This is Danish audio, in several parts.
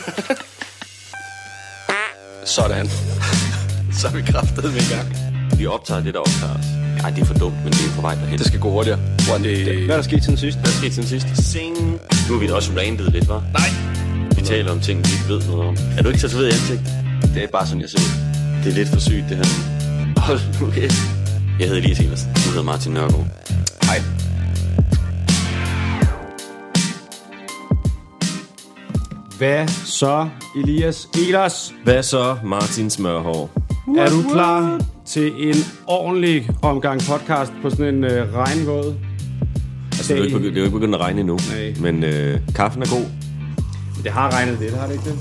Sådan. Så er vi kraftet med i gang. Vi optager det, der optager os. Ej, det er for dumt, men det er på vej derhen. Det skal gå hurtigere. Det- Hvad er der sket siden sidst? Hvad skete siden sidst? Sing. Nu har vi da også randet lidt, var? Nej. Vi taler om ting, vi ikke ved noget om. Er du ikke tatoveret i ansigt? Det er bare sådan, jeg ser ud. Det er lidt for sygt, det her. Hold nu kæft. Jeg hedder Elias Evers. Du hedder Martin Nørgaard. Hej. Hvad så, Elias Elers? Hvad så, Martin Smørhår? Er du klar til en ordentlig omgang podcast på sådan en øh, regnvåd Altså, det er, jo ikke begyndt, det er jo ikke begyndt at regne endnu. Nej. Men øh, kaffen er god. Det har regnet lidt, har det ikke det?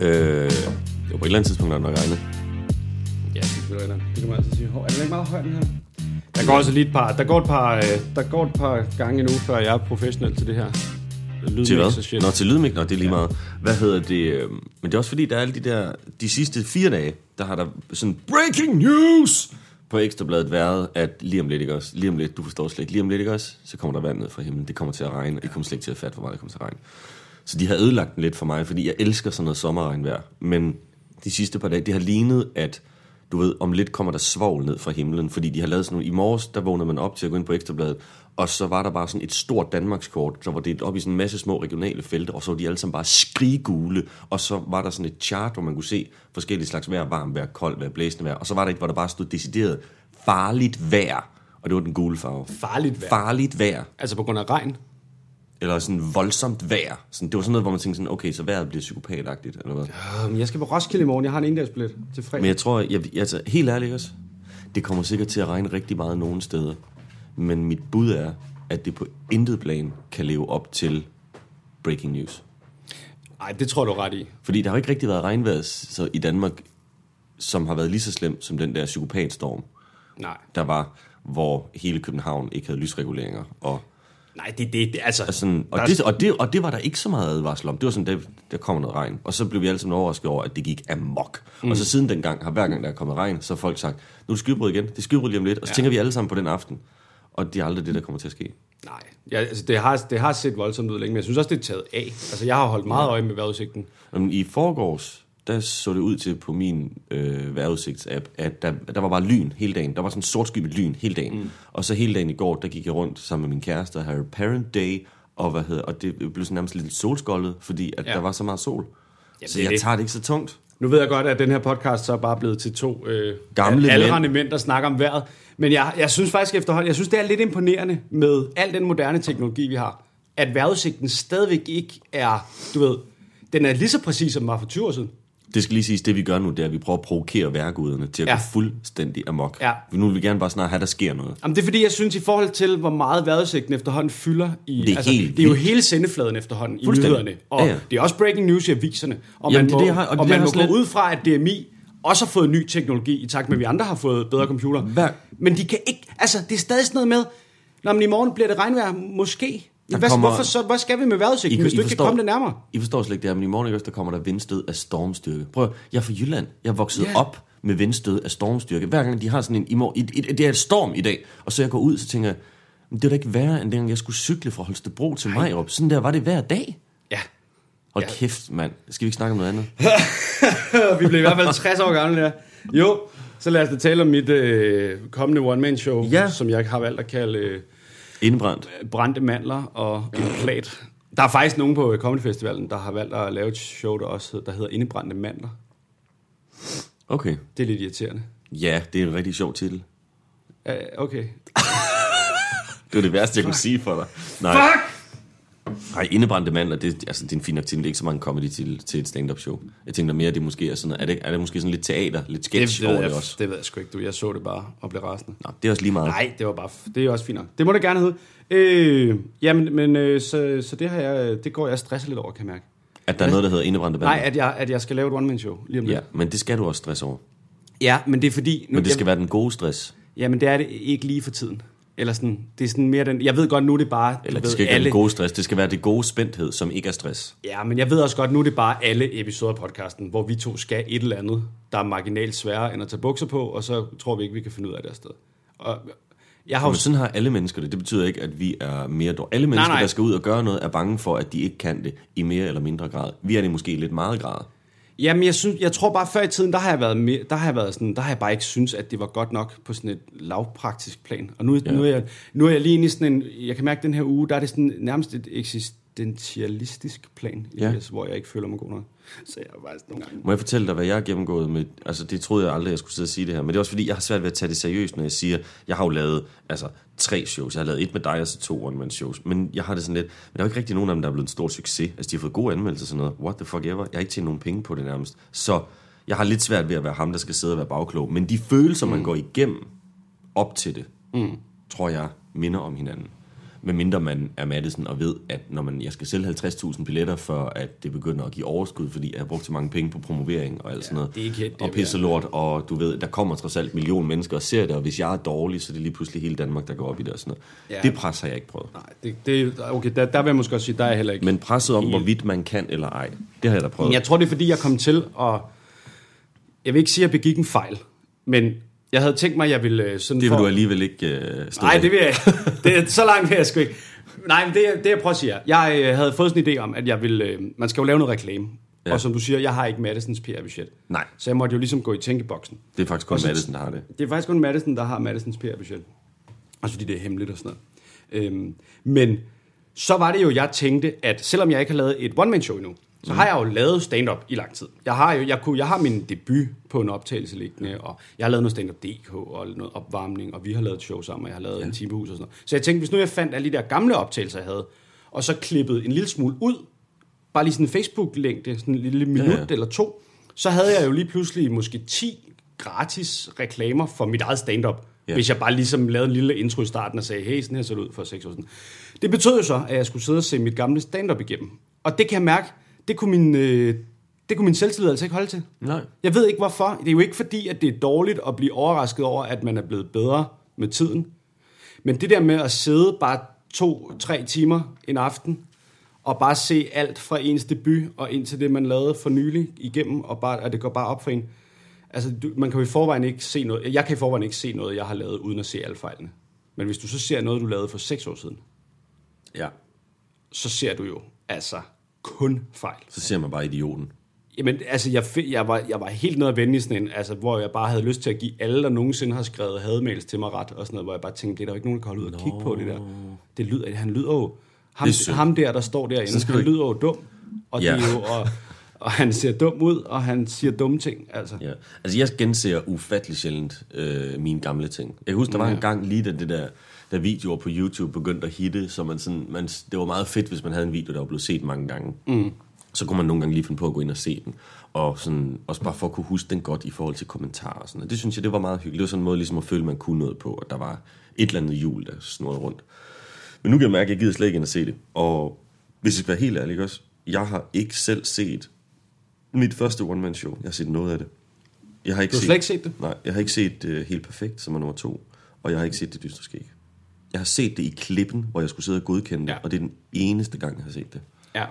Øh, jo, på et eller andet tidspunkt har det nok regnet. Ja, det er Det kan man altid sige. Hov, Er den ikke meget høj, den her? Der går også lige et par, der går et par, øh, der går et par gange nu, før jeg er professionel til det her. Lydmix Til hvad? Nå, til lydmik? Nå, det er lige meget. Hvad hedder det? øh, Men det er også fordi, der er alle de der... De sidste fire dage, der har der sådan breaking news på Ekstrabladet været, at lige om lidt, ikke også? Lige om lidt, du forstår slet ikke. Lige om lidt, ikke også? Så kommer der vand ned fra himlen. Det kommer til at regne. Jeg kommer slet ikke til at fatte, hvor meget det kommer til at regne. Så de har ødelagt den lidt for mig, fordi jeg elsker sådan noget sommerregnvejr. Men de sidste par dage, det har lignet, at du ved, om lidt kommer der svovl ned fra himlen, fordi de har lavet sådan nogle, i morges, der vågnede man op til at gå ind på Ekstrabladet, og så var der bare sådan et stort Danmarkskort, der var delt op i sådan en masse små regionale felter, og så var de alle sammen bare skrigule, og så var der sådan et chart, hvor man kunne se forskellige slags vejr, varmt vejr, koldt vejr, blæsende vejr, og så var der et, hvor der bare stod decideret farligt vejr, og det var den gule farve. Farligt vejr. Farligt vejr Altså på grund af regn. eller sådan voldsomt vejr. Sådan, det var sådan noget, hvor man tænkte sådan, okay, så vejret bliver psykopatagtigt, eller hvad? Um, jeg skal på Roskilde i morgen. Jeg har en endagsbillet til fredag. Men jeg tror, jeg, jeg, altså, helt ærligt også, det kommer sikkert til at regne rigtig meget nogle steder. Men mit bud er, at det på intet plan kan leve op til breaking news. Nej, det tror du ret i. Fordi der har ikke rigtig været regnvejr så i Danmark, som har været lige så slemt som den der psykopatstorm, Nej. der var, hvor hele København ikke havde lysreguleringer. Og, Nej, det, det, det altså... sådan, og, det, og, det, og det var der ikke så meget advarsel om. Det var sådan, der, der kommer noget regn. Og så blev vi alle sammen overrasket over, at det gik amok. Mm. Og så siden dengang, har hver gang der er kommet regn, så har folk sagt, nu er det skybrud igen. Det er skybrud lige om lidt. Og så ja. tænker vi alle sammen på den aften. Og det er aldrig det, der kommer til at ske. Nej, ja, altså, det, har, det har set voldsomt ud længe, men jeg synes også, det er taget af. Altså, jeg har holdt meget øje med vejrudsigten. Men I forgårs, der så det ud til på min øh, vejrudsigtsapp, at der, der var bare lyn hele dagen. Der var sådan en sort sky med lyn hele dagen. Mm. Og så hele dagen i går, der gik jeg rundt sammen med min kæreste og havde parent day, og, hvad hedder, og det blev sådan nærmest lidt solskoldet, fordi at Ja. der var så meget sol. Jamen, så jeg det. tager det ikke så tungt. Nu ved jeg godt, at den her podcast så er bare blevet til to øh, Gamle aldrende mænd, der snakker om vejret. Men jeg, jeg synes faktisk efterhånden, jeg synes, det er lidt imponerende med al den moderne teknologi, vi har, at vejrudsigten stadigvæk ikke er, du ved, den er lige så præcis, som den var for 20 år siden. Det skal lige siges, det vi gør nu, det er, at vi prøver at provokere værguderne til at Ja. gå fuldstændig amok. Ja. Nu vil vi gerne bare snart have, at der sker noget. Jamen, det er fordi, jeg synes, i forhold til, hvor meget vejrudsigten efterhånden fylder i... Det er altså, helt det er jo hele sendefladen efterhånden i nyhederne. Og Ja, ja. det er også breaking news i aviserne. Og Jamen, man det må, det, jeg har- og og det er man må også gå ud fra, at DMI også har fået ny teknologi, i takt med, at vi andre har fået bedre computer. Hver- Men de kan ikke... Altså, det er stadig sådan noget med... Nå, men i morgen bliver det regnvejr. Måske. Der Hvad, kommer- hvorfor så, hvad skal vi med vejrudsigten, hvis du ikke kan komme det nærmere? I forstår slet ikke det her, men i morgen der kommer der vindstød af stormstyrke. Prøv jeg er fra Jylland. Jeg er vokset yeah. op med vindstød af stormstyrke. Hver gang de har sådan en, i morgen, det er et storm i dag, og så jeg går ud, så tænker jeg, "Men det er da ikke værre, end dengang jeg skulle cykle fra Holstebro til Majrup. Sådan der var det hver dag. Hold ja. kæft, mand. Skal vi ikke snakke om noget andet? vi blev i hvert fald 60 år gamle der. Jo, så lad os da tale om mit øh, kommende one-man-show, Ja. som jeg har valgt at kalde... Øh, Indebrændt. brændte mandler og en plat. Der er faktisk nogen på Comedy Festivalen, der har valgt at lave et show, der også der hedder Indebrændte mandler. Okay. Det er lidt irriterende. Ja, det er en rigtig sjov titel. Uh, okay. Det var det værste, jeg kunne sige for dig. Nej. Fuck! Nej, indebrændte mandler, det, altså, det er en fin titel. Det er ikke så mange comedy til, til et stand-up show. Jeg tænker mere, at det måske er sådan er det, er det måske sådan lidt teater, lidt sketch det, over ved det også? det ved jeg sgu ikke, du. Jeg så det bare og blev rasende. Nå, det er også lige meget. Nej, det var bare, det er også fint nok. Det må det gerne hedde. Øh, jamen, men øh, så, så det, har jeg, det går jeg stresser lidt over, kan jeg mærke. At der er noget, der hedder indebrændte mandler. Nej, at jeg, at jeg skal lave et one-man-show lige om lidt. Ja, men det skal du også stress over. ja, men det er fordi... Nu, Men det skal jeg, være den gode stress. Jamen, det er det ikke lige for tiden. Eller sådan, det er sådan mere den... Jeg ved godt, nu er det bare... Eller det ved, skal ikke være alle, den gode stress. Det skal være det gode spændthed, som ikke er stress. Ja, men jeg ved også godt, nu er det bare alle episoder af podcasten, hvor vi to skal et eller andet, der er marginalt sværere end at tage bukser på, og så tror vi ikke, vi kan finde ud af det afsted. Og Jeg har jo sådan har alle mennesker det. Det betyder ikke, at vi er mere dårlige. Alle mennesker, nej. der skal ud og gøre noget, er bange for, at de ikke kan det i mere eller mindre grad. Vi er det måske i lidt meget grad. Jamen, jeg, synes, jeg tror bare, før i tiden, der har jeg været, mere, der har jeg været sådan, der har jeg bare ikke synes, at det var godt nok på sådan et lavpraktisk plan. Og nu, ja. nu, er jeg, nu er jeg lige inde i sådan en, jeg kan mærke, den her uge, der er det sådan nærmest et eksistentialistisk plan, Ja. ja. hvor jeg ikke føler mig god nok. Så jeg er faktisk nogle gange... Må jeg fortælle dig, hvad jeg har gennemgået med... Altså, det troede jeg aldrig, jeg skulle sidde og sige det her. Men det er også fordi, jeg har svært ved at tage det seriøst, når jeg siger... Jeg har jo lavet altså, tre shows. Jeg har lavet et med dig, og så to one-man shows. Men jeg har det sådan lidt... Men der er jo ikke rigtig nogen af dem, der er blevet en stor succes. Altså, de har fået gode anmeldelser og sådan noget. What the fuck ever. Jeg har ikke tjent nogen penge på det nærmest. Så jeg har lidt svært ved at være ham, der skal sidde og være bagklog. Men de følelser, man går igennem op til det, mm. tror jeg minder om hinanden. Med mindre man er Madison og ved, at når man, jeg skal sælge 50.000 billetter, for at det begynder at give overskud, fordi jeg har brugt så mange penge på promovering og alt sådan noget. det er ikke helt og pisse lort, og du ved, der kommer trods alt en million mennesker og ser det, og hvis jeg er dårlig, så er det lige pludselig hele Danmark, der går op i det og sådan noget. Ja. Det pres har jeg ikke prøvet. Nej, det, det, okay, der, der vil jeg måske også sige, der er heller ikke. Men presset om, hvorvidt man kan eller ej, det har jeg da prøvet. Men jeg tror, det er fordi, jeg kom til at... Jeg vil ikke sige, at jeg begik en fejl, men jeg havde tænkt mig, at jeg ville øh, sådan... det vil for- du alligevel ikke øh, stå Nej, det vil jeg. Det er, så langt vil jeg sgu ikke. Nej, men det, det jeg prøver at sige er, jeg øh, havde fået sådan en idé om, at jeg ville, øh, man skal jo lave noget reklame. Ja. Og som du siger, jeg har ikke Madisons PR-budget. Nej, Så jeg måtte jo ligesom gå i tænkeboksen. det er faktisk kun så- Madison, der har det. Det er faktisk kun Madison, der har Madisons PR-budget. Også fordi det er hemmeligt og sådan noget. Øhm, men så var det jo, jeg tænkte, at selvom jeg ikke har lavet et one-man-show endnu, så har jeg jo lavet stand-up i lang tid. Jeg har jo, jeg, kunne, jeg har min debut på en optagelse liggende, og jeg har lavet noget stand-up DK og noget opvarmning, og vi har lavet et show sammen, og jeg har lavet ja. en timehus og sådan noget. Så jeg tænkte, hvis nu jeg fandt alle de der gamle optagelser, jeg havde, og så klippede en lille smule ud, bare lige sådan en Facebook-længde, sådan en lille minut Ja, ja, eller to, så havde jeg jo lige pludselig måske 10 gratis reklamer for mit eget stand-up, ja. hvis jeg bare ligesom lavede en lille intro i starten og sagde, hey, sådan her så det ud for seks år siden. Det betød jo så, at jeg skulle sidde og se mit gamle stand-up igennem. Og det kan jeg mærke, det kunne min, øh, det kunne min selvtillid altså ikke holde til. Nej. Jeg ved ikke hvorfor. Det er jo ikke fordi, at det er dårligt at blive overrasket over, at man er blevet bedre med tiden. Men det der med at sidde bare to-tre timer en aften, og bare se alt fra ens debut og ind til det, man lavede for nylig igennem, og bare, at det går bare op for en. Altså, du, man kan jo i forvejen ikke se noget. Jeg kan i forvejen ikke se noget, jeg har lavet, uden at se alle fejlene. Men hvis du så ser noget, du lavede for seks år siden, Ja. så ser du jo altså kun fejl. Så ser man bare idioten. Jamen, altså, jeg, jeg, var, jeg var helt nede at vende i sådan en, altså, hvor jeg bare havde lyst til at give alle, der nogensinde har skrevet hademails til mig ret, og sådan noget, hvor jeg bare tænkte, det er der jo ikke nogen, der kan holde ud og kigge på det der. Det lyder, han lyder jo, ham, ham der, der står derinde, han lyder jo dum, og, Ja. det er jo, og, og han ser dum ud, og han siger dumme ting, altså. Ja. Altså, jeg genser ufattelig sjældent øh, mine gamle ting. Jeg kan huske, der var en Ja. gang lige, da det der, da videoer på YouTube begyndte at hitte, så man sådan, man, det var meget fedt, hvis man havde en video, der var blevet set mange gange. Mm. Så kunne man nogle gange lige finde på at gå ind og se den. Og sådan, også bare for at kunne huske den godt i forhold til kommentarer og sådan noget. Det synes jeg, det var meget hyggeligt. Det var sådan en måde ligesom at føle, man kunne noget på, at der var et eller andet hjul, der snurrede rundt. Men nu kan jeg mærke, at jeg gider slet ikke ind og se det. Og hvis jeg skal være helt ærlig, også? Jeg har ikke selv set mit første one-man-show. Jeg har set noget af det. Jeg har ikke Du har set, slet ikke set det? Nej, jeg har ikke set uh, Helt Perfekt, som er nummer to. Og jeg har ikke set Det Dystre Skæg. Jeg har set det i klippen, hvor jeg skulle sidde og godkende det. Ja. Og det er den eneste gang, jeg har set det. Ja.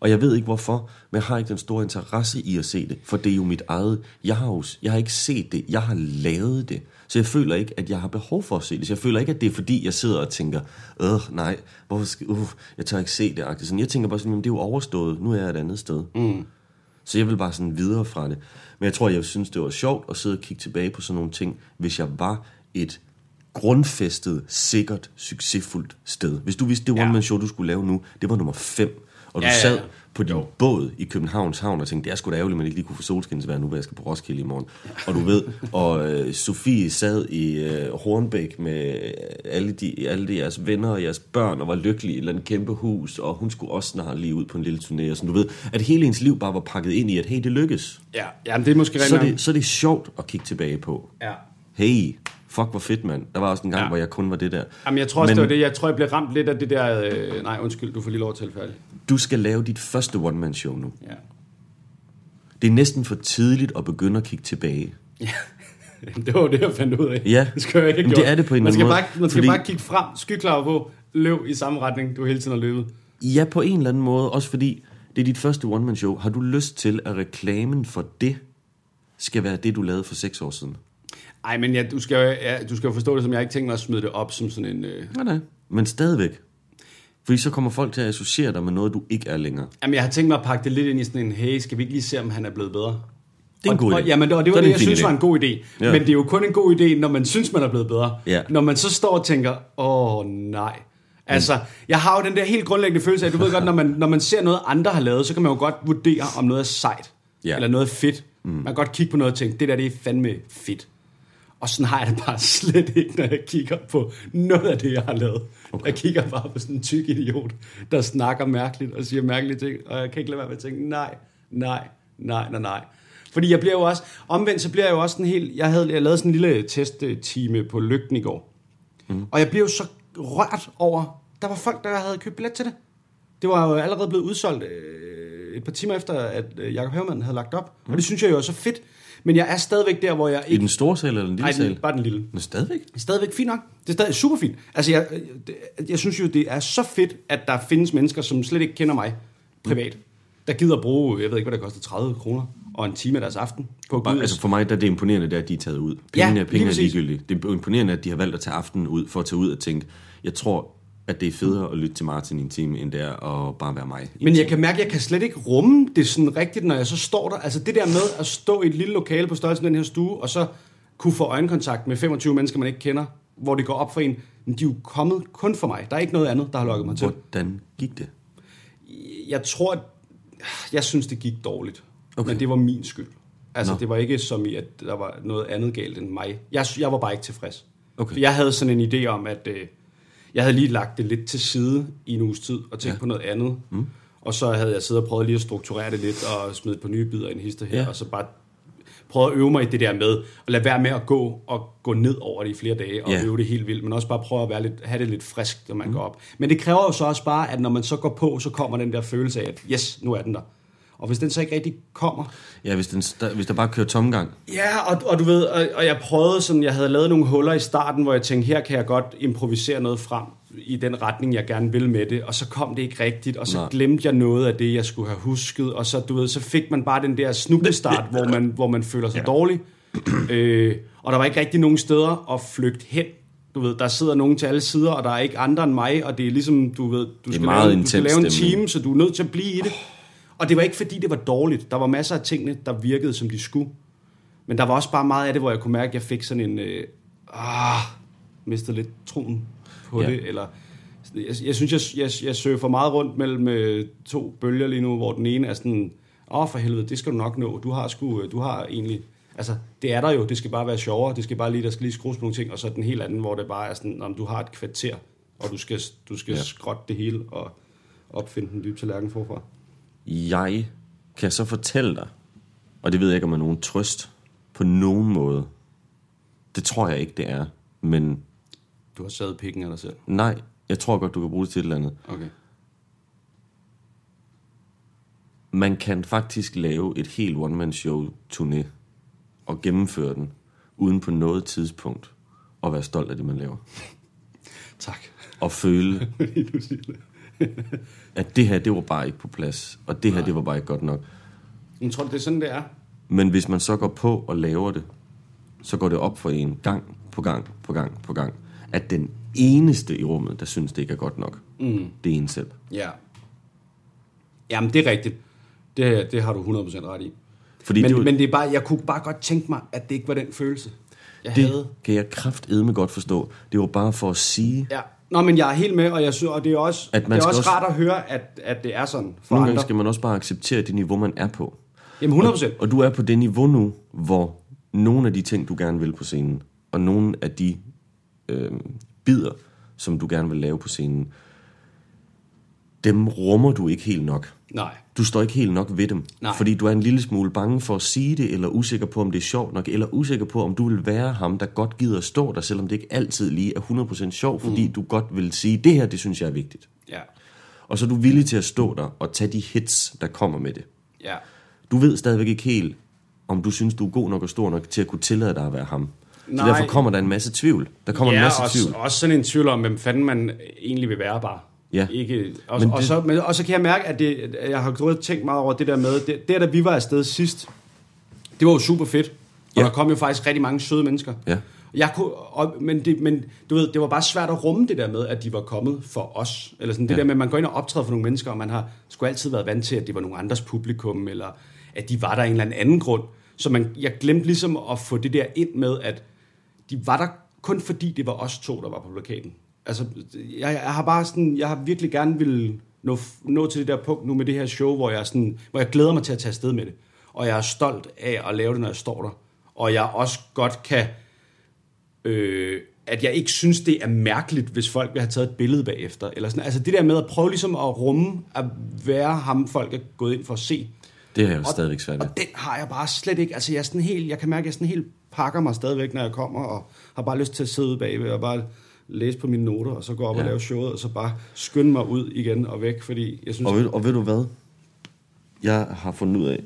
Og jeg ved ikke hvorfor, men jeg har ikke den store interesse i at se det, for det er jo mit eget. Jeg har, jo, jeg har ikke set det, jeg har lavet det. Så jeg føler ikke, at jeg har behov for at se det. Så jeg føler ikke, at det er fordi, jeg sidder og tænker, øh, nej, hvorfor skal, uh, jeg tør ikke se det. agtigt. Sådan, jeg tænker bare sådan, "Jamen, det er jo overstået, nu er jeg et andet sted. Mm. Så jeg vil bare sådan videre fra det. Men jeg tror, jeg synes, det var sjovt at sidde og kigge tilbage på sådan nogle ting, hvis jeg var et grundfæstet, sikkert, succesfuldt sted. Hvis du vidste, det Ja. one-man-show, du skulle lave nu, det var nummer 5, og du Ja, ja, sad ja. på din båd i Københavns Havn og tænkte, det er sgu da ærgerligt, at man ikke lige kunne få solskinsvær nu, hvor jeg skal på Roskilde i morgen. Og du ved, og øh, Sofie sad i øh, Hornbæk med øh, alle, de, alle de jeres venner og jeres børn, og var lykkelig i et eller andet kæmpe hus, og hun skulle også snart lige ud på en lille turné. Og sådan, du ved, at hele ens liv bare var pakket ind i, at hey, det lykkes. Ja, ja men det er måske Så det, så er det sjovt at kigge tilbage på. Ja. Hey, fuck hvor fedt, mand. Der var også en gang, ja. Ja. hvor jeg kun var det der. Jamen, jeg tror også, Men- det var det. Jeg tror, jeg blev ramt lidt af det der... Øh, nej, undskyld, du får lige lov at tale færdig. Du skal lave dit første one-man-show nu. Ja. Det er næsten for tidligt at begynde at kigge tilbage. det var det, jeg fandt ud af. Ja. Det skal jeg ikke Men det er det på en man skal anden bare, måde, Man skal fordi- bare kigge frem, skyklar på, løb i samme retning, du hele tiden har løbet. Ja, på en eller anden måde. Også fordi det er dit første one-man-show. Har du lyst til, at reklamen for det skal være det, du lavede for seks år siden? Ej, men ja, du, skal, jo- ja, du skal jo forstå det som, jeg ikke tænkt mig at smide det op som sådan en... Øh... Nej, nej. Men stadigvæk. Fordi så kommer folk til at associere dig med noget, du ikke er længere. Jamen, jeg har tænkt mig at pakke det lidt ind i sådan en, hey, skal vi ikke lige se, om han er blevet bedre? Det er en god idé. Og, jamen, og det var det, jeg synes idé. var en god idé. Ja. Men det er jo kun en god idé, når man synes, man er blevet bedre. Ja. Når man så står og tænker, åh nej. Altså, jeg har jo den der helt grundlæggende følelse af, du ved godt, når man, når man ser noget, andre har lavet, så kan man jo godt vurdere, om noget er sejt. Ja. Eller noget er fedt. Mm. Man kan godt kigge på noget og tænke, det der, det er fandme fedt. Og sådan har jeg det bare slet ikke, når jeg kigger på noget af det, jeg har lavet. Okay. Jeg kigger bare på sådan en tyk idiot, der snakker mærkeligt og siger mærkelige ting, og jeg kan ikke lade være med at tænke, nej, nej, nej, nej, nej. Fordi jeg bliver jo også, omvendt så bliver jeg jo også sådan helt, jeg havde jeg lavede sådan en lille testtime på Lygten i går. Mm. Og jeg blev jo så rørt over, der var folk, der havde købt billet til det. Det var jo allerede blevet udsolgt øh, et par timer efter, at øh, Jacob Havemann havde lagt op. Mm. Og det synes jeg jo er så fedt. Men jeg er stadigvæk der, hvor jeg I ikke... den store sal eller den lille Nej, sal? bare den lille. Men stadigvæk? Er stadigvæk fint nok. Det er stadig super fint. Altså, jeg, det- jeg synes jo, det er så fedt, at der findes mennesker, som slet ikke kender mig privat, der gider bruge, jeg ved ikke, hvad det koster, 30 kroner og en time af deres aften på Bare, altså for mig der er det imponerende, det er, at de er taget ud. Pengene, ja, penge er ligegyldige. Det er imponerende, at de har valgt at tage aftenen ud for at tage ud og tænke, jeg tror, at det er federe at lytte til Martin i en time, end det er at bare være mig. Men jeg kan mærke, at jeg kan slet ikke rumme det sådan rigtigt, når jeg så står der. Altså det der med at stå i et lille lokale på størrelsen af den her stue, og så kunne få øjenkontakt med 25 mennesker, man ikke kender, hvor det går op for en. Men de er jo kommet kun for mig. Der er ikke noget andet, der har lukket mig til. Hvordan gik det? Jeg tror, at jeg synes, det gik dårligt. Okay. Men det var min skyld. Altså, Nå. det var ikke som i, at der var noget andet galt end mig. Jeg, jeg var bare ikke tilfreds. Okay. For jeg havde sådan en idé om, at øh, jeg havde lige lagt det lidt til side i en uges tid, og tænkt Ja. på noget andet. Mm. Og så havde jeg siddet og prøvet lige at strukturere det lidt, og smidt på nye bidder i en hister her, Ja. og så bare prøvet at øve mig i det der med, at lade være med at gå og gå ned over det i flere dage, og ja. øve det helt vildt, men også bare prøve at være lidt, have det lidt frisk, når man mm. går op. Men det kræver jo så også bare, at når man så går på, så kommer den der følelse af, at yes, nu er den der. Og hvis den så ikke rigtig kommer, Ja, hvis, den, sta- hvis der bare kører tomgang. Ja, og, og du ved, og, og jeg prøvede sådan, jeg havde lavet nogle huller i starten, hvor jeg tænkte, her kan jeg godt improvisere noget frem i den retning, jeg gerne vil med det, og så kom det ikke rigtigt, og så Nej. Glemte jeg noget af det, jeg skulle have husket, og så, du ved, så fik man bare den der snublestart, hvor man, hvor man føler sig ja. dårlig, øh, og der var ikke rigtig nogen steder at flygte hen. Du ved, der sidder nogen til alle sider, og der er ikke andre end mig, og det er ligesom, du ved, du skal, lave, du skal lave en team, så du er nødt til at blive i det. Og det var ikke fordi, det var dårligt. Der var masser af tingene, der virkede, som de skulle. Men der var også bare meget af det, hvor jeg kunne mærke, at jeg fik sådan en... Øh, ah, mistede lidt troen på Ja. det. Eller, jeg, jeg synes, jeg, jeg, jeg søger for meget rundt mellem øh, to bølger lige nu, hvor den ene er sådan... Åh, oh, for helvede, det skal du nok nå. Du har, sgu, øh, du har egentlig... Altså, det er der jo. Det skal bare være sjovere. Det skal bare lige, der skal lige skrues på nogle ting. Og så den helt anden, hvor det bare er sådan, om du har et kvarter, og du skal, du skal ja. skrotte det hele og opfinde den dybe tallerken forfra. Jeg kan så fortælle dig, og det ved jeg ikke, om er nogen trøst på nogen måde. Det tror jeg ikke, det er. Men Du har savet pikken af dig selv. nej, jeg tror godt, du kan bruge det til et eller andet. Okay. Man kan faktisk lave et helt one-man-show turné og gennemføre den, uden på noget tidspunkt at være stolt af det, man laver. Tak. Og føle, at det her, det var bare ikke på plads, og det her, det var bare ikke godt nok. Jeg tror, det er sådan, det er. Men hvis man så går på og laver det, så går det op for en gang på gang på gang på gang, at den eneste i rummet, der synes, det ikke er godt nok, mm. det er en selv. Ja. Jamen, det er rigtigt. Det, det har du 100% ret i. Fordi Men, det, men det er bare, jeg kunne bare godt tænke mig, at det ikke var den følelse, jeg det havde. kan jeg kraftedme godt forstå. Det var bare for at sige, Ja. Nå, men jeg er helt med, og, jeg synes, og det er også, At det man er skal også også- rart at høre, at, at det er sådan for nogle andre. gange skal man også bare acceptere det niveau, man er på. Jamen, 100%. Og du er på det niveau nu, hvor nogle af de ting, du gerne vil på scenen, og nogle af de øh, bidder, som du gerne vil lave på scenen, dem rummer du ikke helt nok. Nej. Du står ikke helt nok ved dem, Nej. fordi du er en lille smule bange for at sige det, eller usikker på, om det er sjovt nok, eller usikker på, om du vil være ham, der godt gider at stå der, selvom det ikke altid lige er 100% sjovt, fordi mm. du godt vil sige, det her, det synes jeg er vigtigt. Ja. Og så er du villig til at stå der og tage de hits, der kommer med det. Ja. Du ved stadigvæk ikke helt, om du synes, du er god nok og stor nok til at kunne tillade dig at være ham. Så Nej. derfor kommer der en masse tvivl. Der kommer en ja, masse også, tvivl. også sådan en tvivl om, hvem fanden man egentlig vil være bare. Ja. Ikke, og, Men og, det- så, men, og så kan jeg mærke, at det, jeg har gået og tænkt meget over det der med, det, der da vi var afsted sidst, det var jo super fedt. Og Ja. der kom jo faktisk rigtig mange søde mennesker. Ja. Jeg kunne, og, men, det, men du ved, det var bare svært at rumme det der med, at de var kommet for os. Eller sådan det Ja. der med, at man går ind og optræder for nogle mennesker, og man har sgu altid været vant til, at det var nogle andres publikum, eller at de var der af en eller anden grund. Så man, jeg glemte ligesom at få det der ind med, at de var der kun fordi det var os to, der var på plakaten. Altså, jeg, jeg har bare sådan, jeg har virkelig gerne vil nå, nå til det der punkt nu med det her show, hvor jeg, sådan, hvor jeg glæder mig til at tage afsted med det. Og jeg er stolt af at lave det, når jeg står der. Og jeg også godt kan, øh, at jeg ikke synes, det er mærkeligt, hvis folk vil have taget et billede bagefter. Eller sådan. Altså det der med at prøve ligesom at rumme, at være ham, folk er gået ind for at se. Det er jeg jo stadigvæk svært ved. Og den har jeg bare slet ikke. Altså jeg, er sådan helt, jeg kan mærke, at jeg sådan helt pakker mig stadigvæk, når jeg kommer, og har bare lyst til at sidde bagved og bare læse på mine noter, og så gå op ja. og lave showet, og så bare skynde mig ud igen og væk, fordi jeg synes... Og ved, og ved du hvad? Jeg har fundet ud af,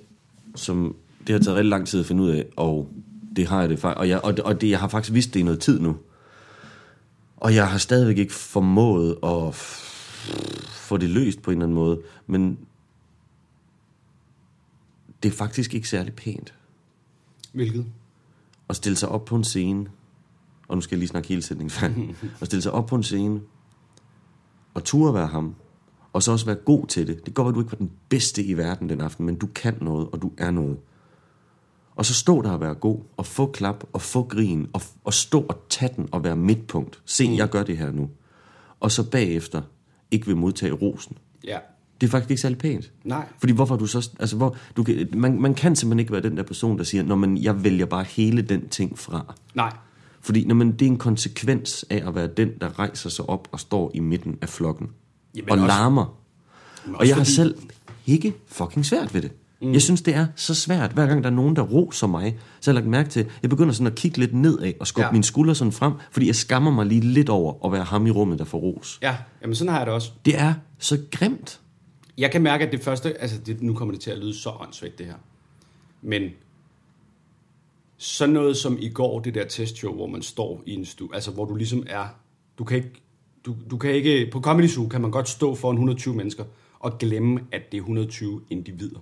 som det har taget rigtig lang tid at finde ud af, og det har jeg det faktisk, og, jeg, og, det, og det, jeg har faktisk vidst det i noget tid nu. Og jeg har stadigvæk ikke formået at få det løst på en eller anden måde, men det er faktisk ikke særlig pænt Hvilket? at stille sig op på en scene, og nu skal jeg lige snakke hele sætningen færdig, at stille sig op på en scene, og ture være ham, og så også være god til det. Det kan godt være, at du ikke var den bedste i verden den aften, men du kan noget, og du er noget. Og så stå der og være god, og få klap, og få grin, og, og stå og tage den og være midtpunkt. Se, jeg gør det her nu. Og så bagefter ikke vil modtage rosen. Ja. Det er faktisk ikke særlig pænt. Nej. Fordi hvorfor du så... Altså, hvor, du kan, man, man kan simpelthen ikke være den der person, der siger, når man, jeg vælger bare hele den ting fra. Nej. Fordi når man, det er en konsekvens af at være den, der rejser sig op og står i midten af flokken. Jamen og også- larmer. Og jeg har fordi- selv ikke fucking svært ved det. Mm. Jeg synes, det er så svært. Hver gang der er nogen, der roser mig, så har jeg lagt mærke til, jeg begynder sådan at kigge lidt nedad og skubbe ja. mine skuldre sådan frem, fordi jeg skammer mig lige lidt over at være ham i rummet, der får ros. Ja, jamen sådan har jeg det også. Det er så grimt. Jeg kan mærke, at det første, altså det, nu kommer det til at lyde så åndssvagt det her, men sådan noget som i går, det der testshow, hvor man står i en stue, altså hvor du ligesom er, du kan ikke, du, du kan ikke, på Comedy Zoo kan man godt stå foran 120 mennesker og glemme, at det er 120 individer.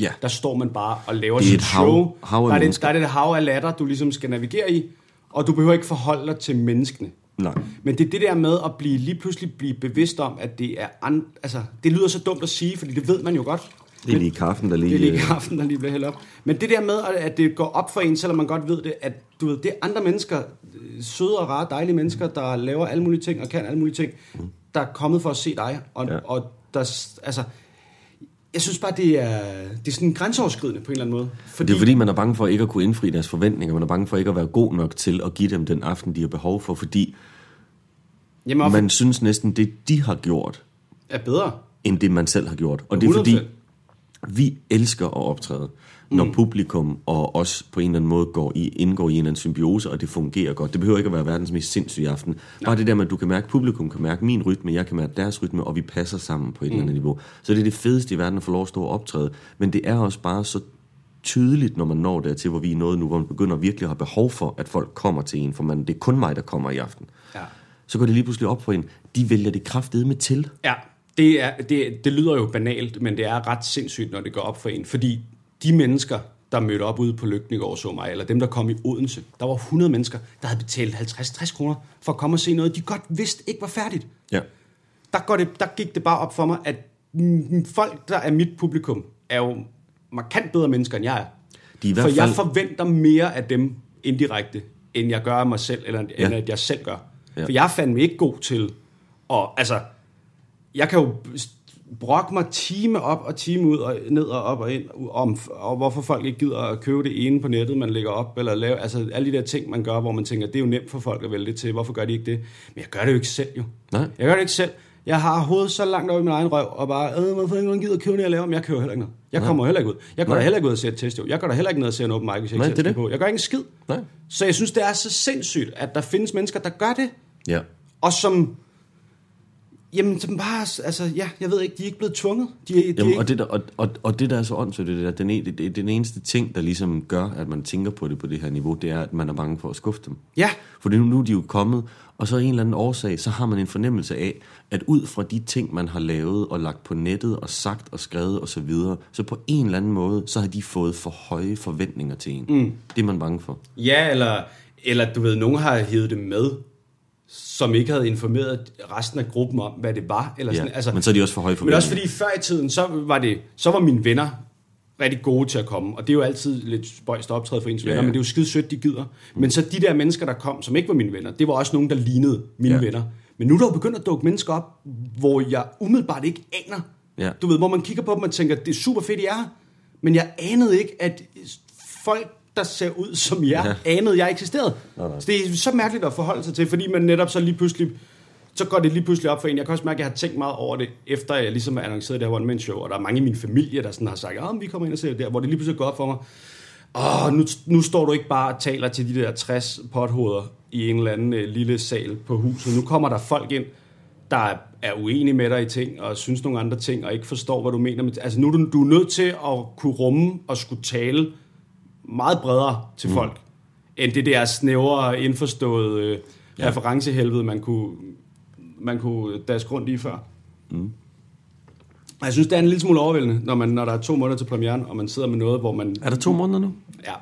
Ja. Der står man bare og laver Det er sit hav- show. hav af der, er det, der er det et hav af latter, du ligesom skal navigere i, og du behøver ikke forholde dig til menneskene. Nej. Men det er det der med at blive, lige pludselig blive bevidst om, at det er... An, altså, det lyder så dumt at sige, fordi det ved man jo godt. Det er lige kaffen, der lige... Det er lige øh, kraften, der lige bliver hældt op. Men det der med, at det går op for en, selvom man godt ved det, at du ved, det er andre mennesker, øh, søde og rare, dejlige mennesker, der laver alle mulige ting og kan alle mulige ting, der er kommet for at se dig. Og, ja. Og der, altså, jeg synes bare, det er, det er sådan grænseoverskridende på en eller anden måde. Fordi, Det er fordi, man er bange for ikke at kunne indfri deres forventninger. Man er bange for ikke at være god nok til at give dem den aften, de har behov for. Fordi jamen, man synes næsten, det de har gjort, er bedre. end det man selv har gjort. Og det er 100%. fordi, vi elsker at optræde, når mm. publikum og os på en eller anden måde går i, indgår i en eller anden symbiose, og det fungerer godt. Det behøver ikke at være verdens mest sindssyge aften. Bare det der med, at du kan mærke, publikum kan mærke min rytme, jeg kan mærke deres rytme, og vi passer sammen på et mm. eller andet niveau. Så det er det fedeste i verden at få lov at stå og optræde. Men det er også bare så tydeligt, når man når dertil, hvor vi er nået nu, hvor man begynder virkelig at have behov for, at folk kommer til en, for man, det er kun mig, der kommer i aften. Ja. Så går det lige pludselig op for en. De vælger det kraftedeme til. Ja, det, er, det, det lyder jo banalt, men det er ret sindssygt, når det går op for en. Fordi de mennesker, der mødte op ude på Lygten i går så mig, eller dem, der kom i Odense, der var 100 mennesker, der havde betalt 50-60 kroner for at komme og se noget, de godt vidste ikke var færdigt. Ja. Der, går det, der gik det bare op for mig, at folk, der er mit publikum, er jo markant bedre mennesker, end jeg er. De er i For hvert jeg fald- forventer mere af dem indirekte, end jeg gør af mig selv, eller Ja. end at jeg selv gør. Ja. For jeg er fandme ikke god til at, altså, jeg kan jo brokke mig time op og time ud og ned og op og ind om, og hvorfor folk ikke gider at købe det ene på nettet, man lægger op, eller lave, altså alle de der ting, man gør, hvor man tænker, det er jo nemt for folk at vælge det til, hvorfor gør de ikke det? Men jeg gør det jo ikke selv jo. Nej. Jeg gør det ikke selv. Jeg har hovedet så langt op i min egen røv, og bare, øh, hvorfor ikke nogen gider at købe det, jeg laver, men jeg køber heller ikke noget. Jeg kommer heller ikke ud. Jeg går Nej. da heller ikke ud og ser et test, jo. Jeg går da heller ikke ned og ser en open mic, hvis jeg Nej, ikke det det. på. Jeg gør ikke en skid. Nej. Så jeg synes, det er så sindssygt, at der findes mennesker, der gør det, Ja. og som Jamen, som bare, altså, ja, jeg ved ikke, de er ikke blevet tvunget. De, de Jamen, ikke, og, det der, og, og, og det der er så åndssøgt, det der, den, en, det, det, den eneste ting, der ligesom gør, at man tænker på det på det her niveau, det er, at man er bange for at skuffe dem. ja, For nu, nu er de jo kommet, og så af en eller anden årsag, så har man en fornemmelse af, at ud fra de ting, man har lavet og lagt på nettet og sagt og skrevet og så videre, så på en eller anden måde, så har de fået for høje forventninger til en. Mm. Det er man bange for. ja eller, eller du ved, nogen har hævet det med, som ikke havde informeret resten af gruppen om, hvad det var. Eller sådan, Ja. altså, Men så er de også for høje Men forventninger. også fordi før i tiden, så var, det, så var mine venner rigtig gode til at komme. Og det er jo altid lidt spøjst at optræde for ens venner, ja. men det er jo skide sødt, de gider. Men så de der mennesker, der kom, som ikke var mine venner, det var også nogen, der lignede mine Ja. venner. Men nu er der jo begyndt at dukke mennesker op, hvor jeg umiddelbart ikke aner. Ja. Du ved, hvor man kigger på dem og tænker, det er super fedt, I er. Men jeg anede ikke, at folk, der ser ud som jer, ja. anede, jeg eksisterede. Nej, nej. Så det er så mærkeligt at forholde sig til, fordi man netop så lige pludselig så går det lige pludselig op for en. Jeg kan også mærke, at jeg har tænkt meget over det, efter jeg ligesom har annonceret det her one-man-show, og der er mange i min familie, der sådan har sagt, at vi kommer ind og ser det der, hvor det lige pludselig går op for mig. Åh, nu, nu står du ikke bare og taler til de der 60 pothoveder i en eller anden øh, lille sal på huset. Nu kommer der folk ind, der er- er uenige med dig i ting, og synes nogle andre ting, og ikke forstår, hvad du mener. Med, altså nu er du, du er nødt til at kunne rumme og skulle tale meget bredere til mm. folk, end det der snævre, indforståede øh, ja. referencehelvede, man kunne, man kunne daske rundt i før. Mm. Og Jeg synes, det er en lille smule overvældende, når, man, når der er to måneder til premieren, og man sidder med noget, hvor man... Er der to måneder nu? Ja.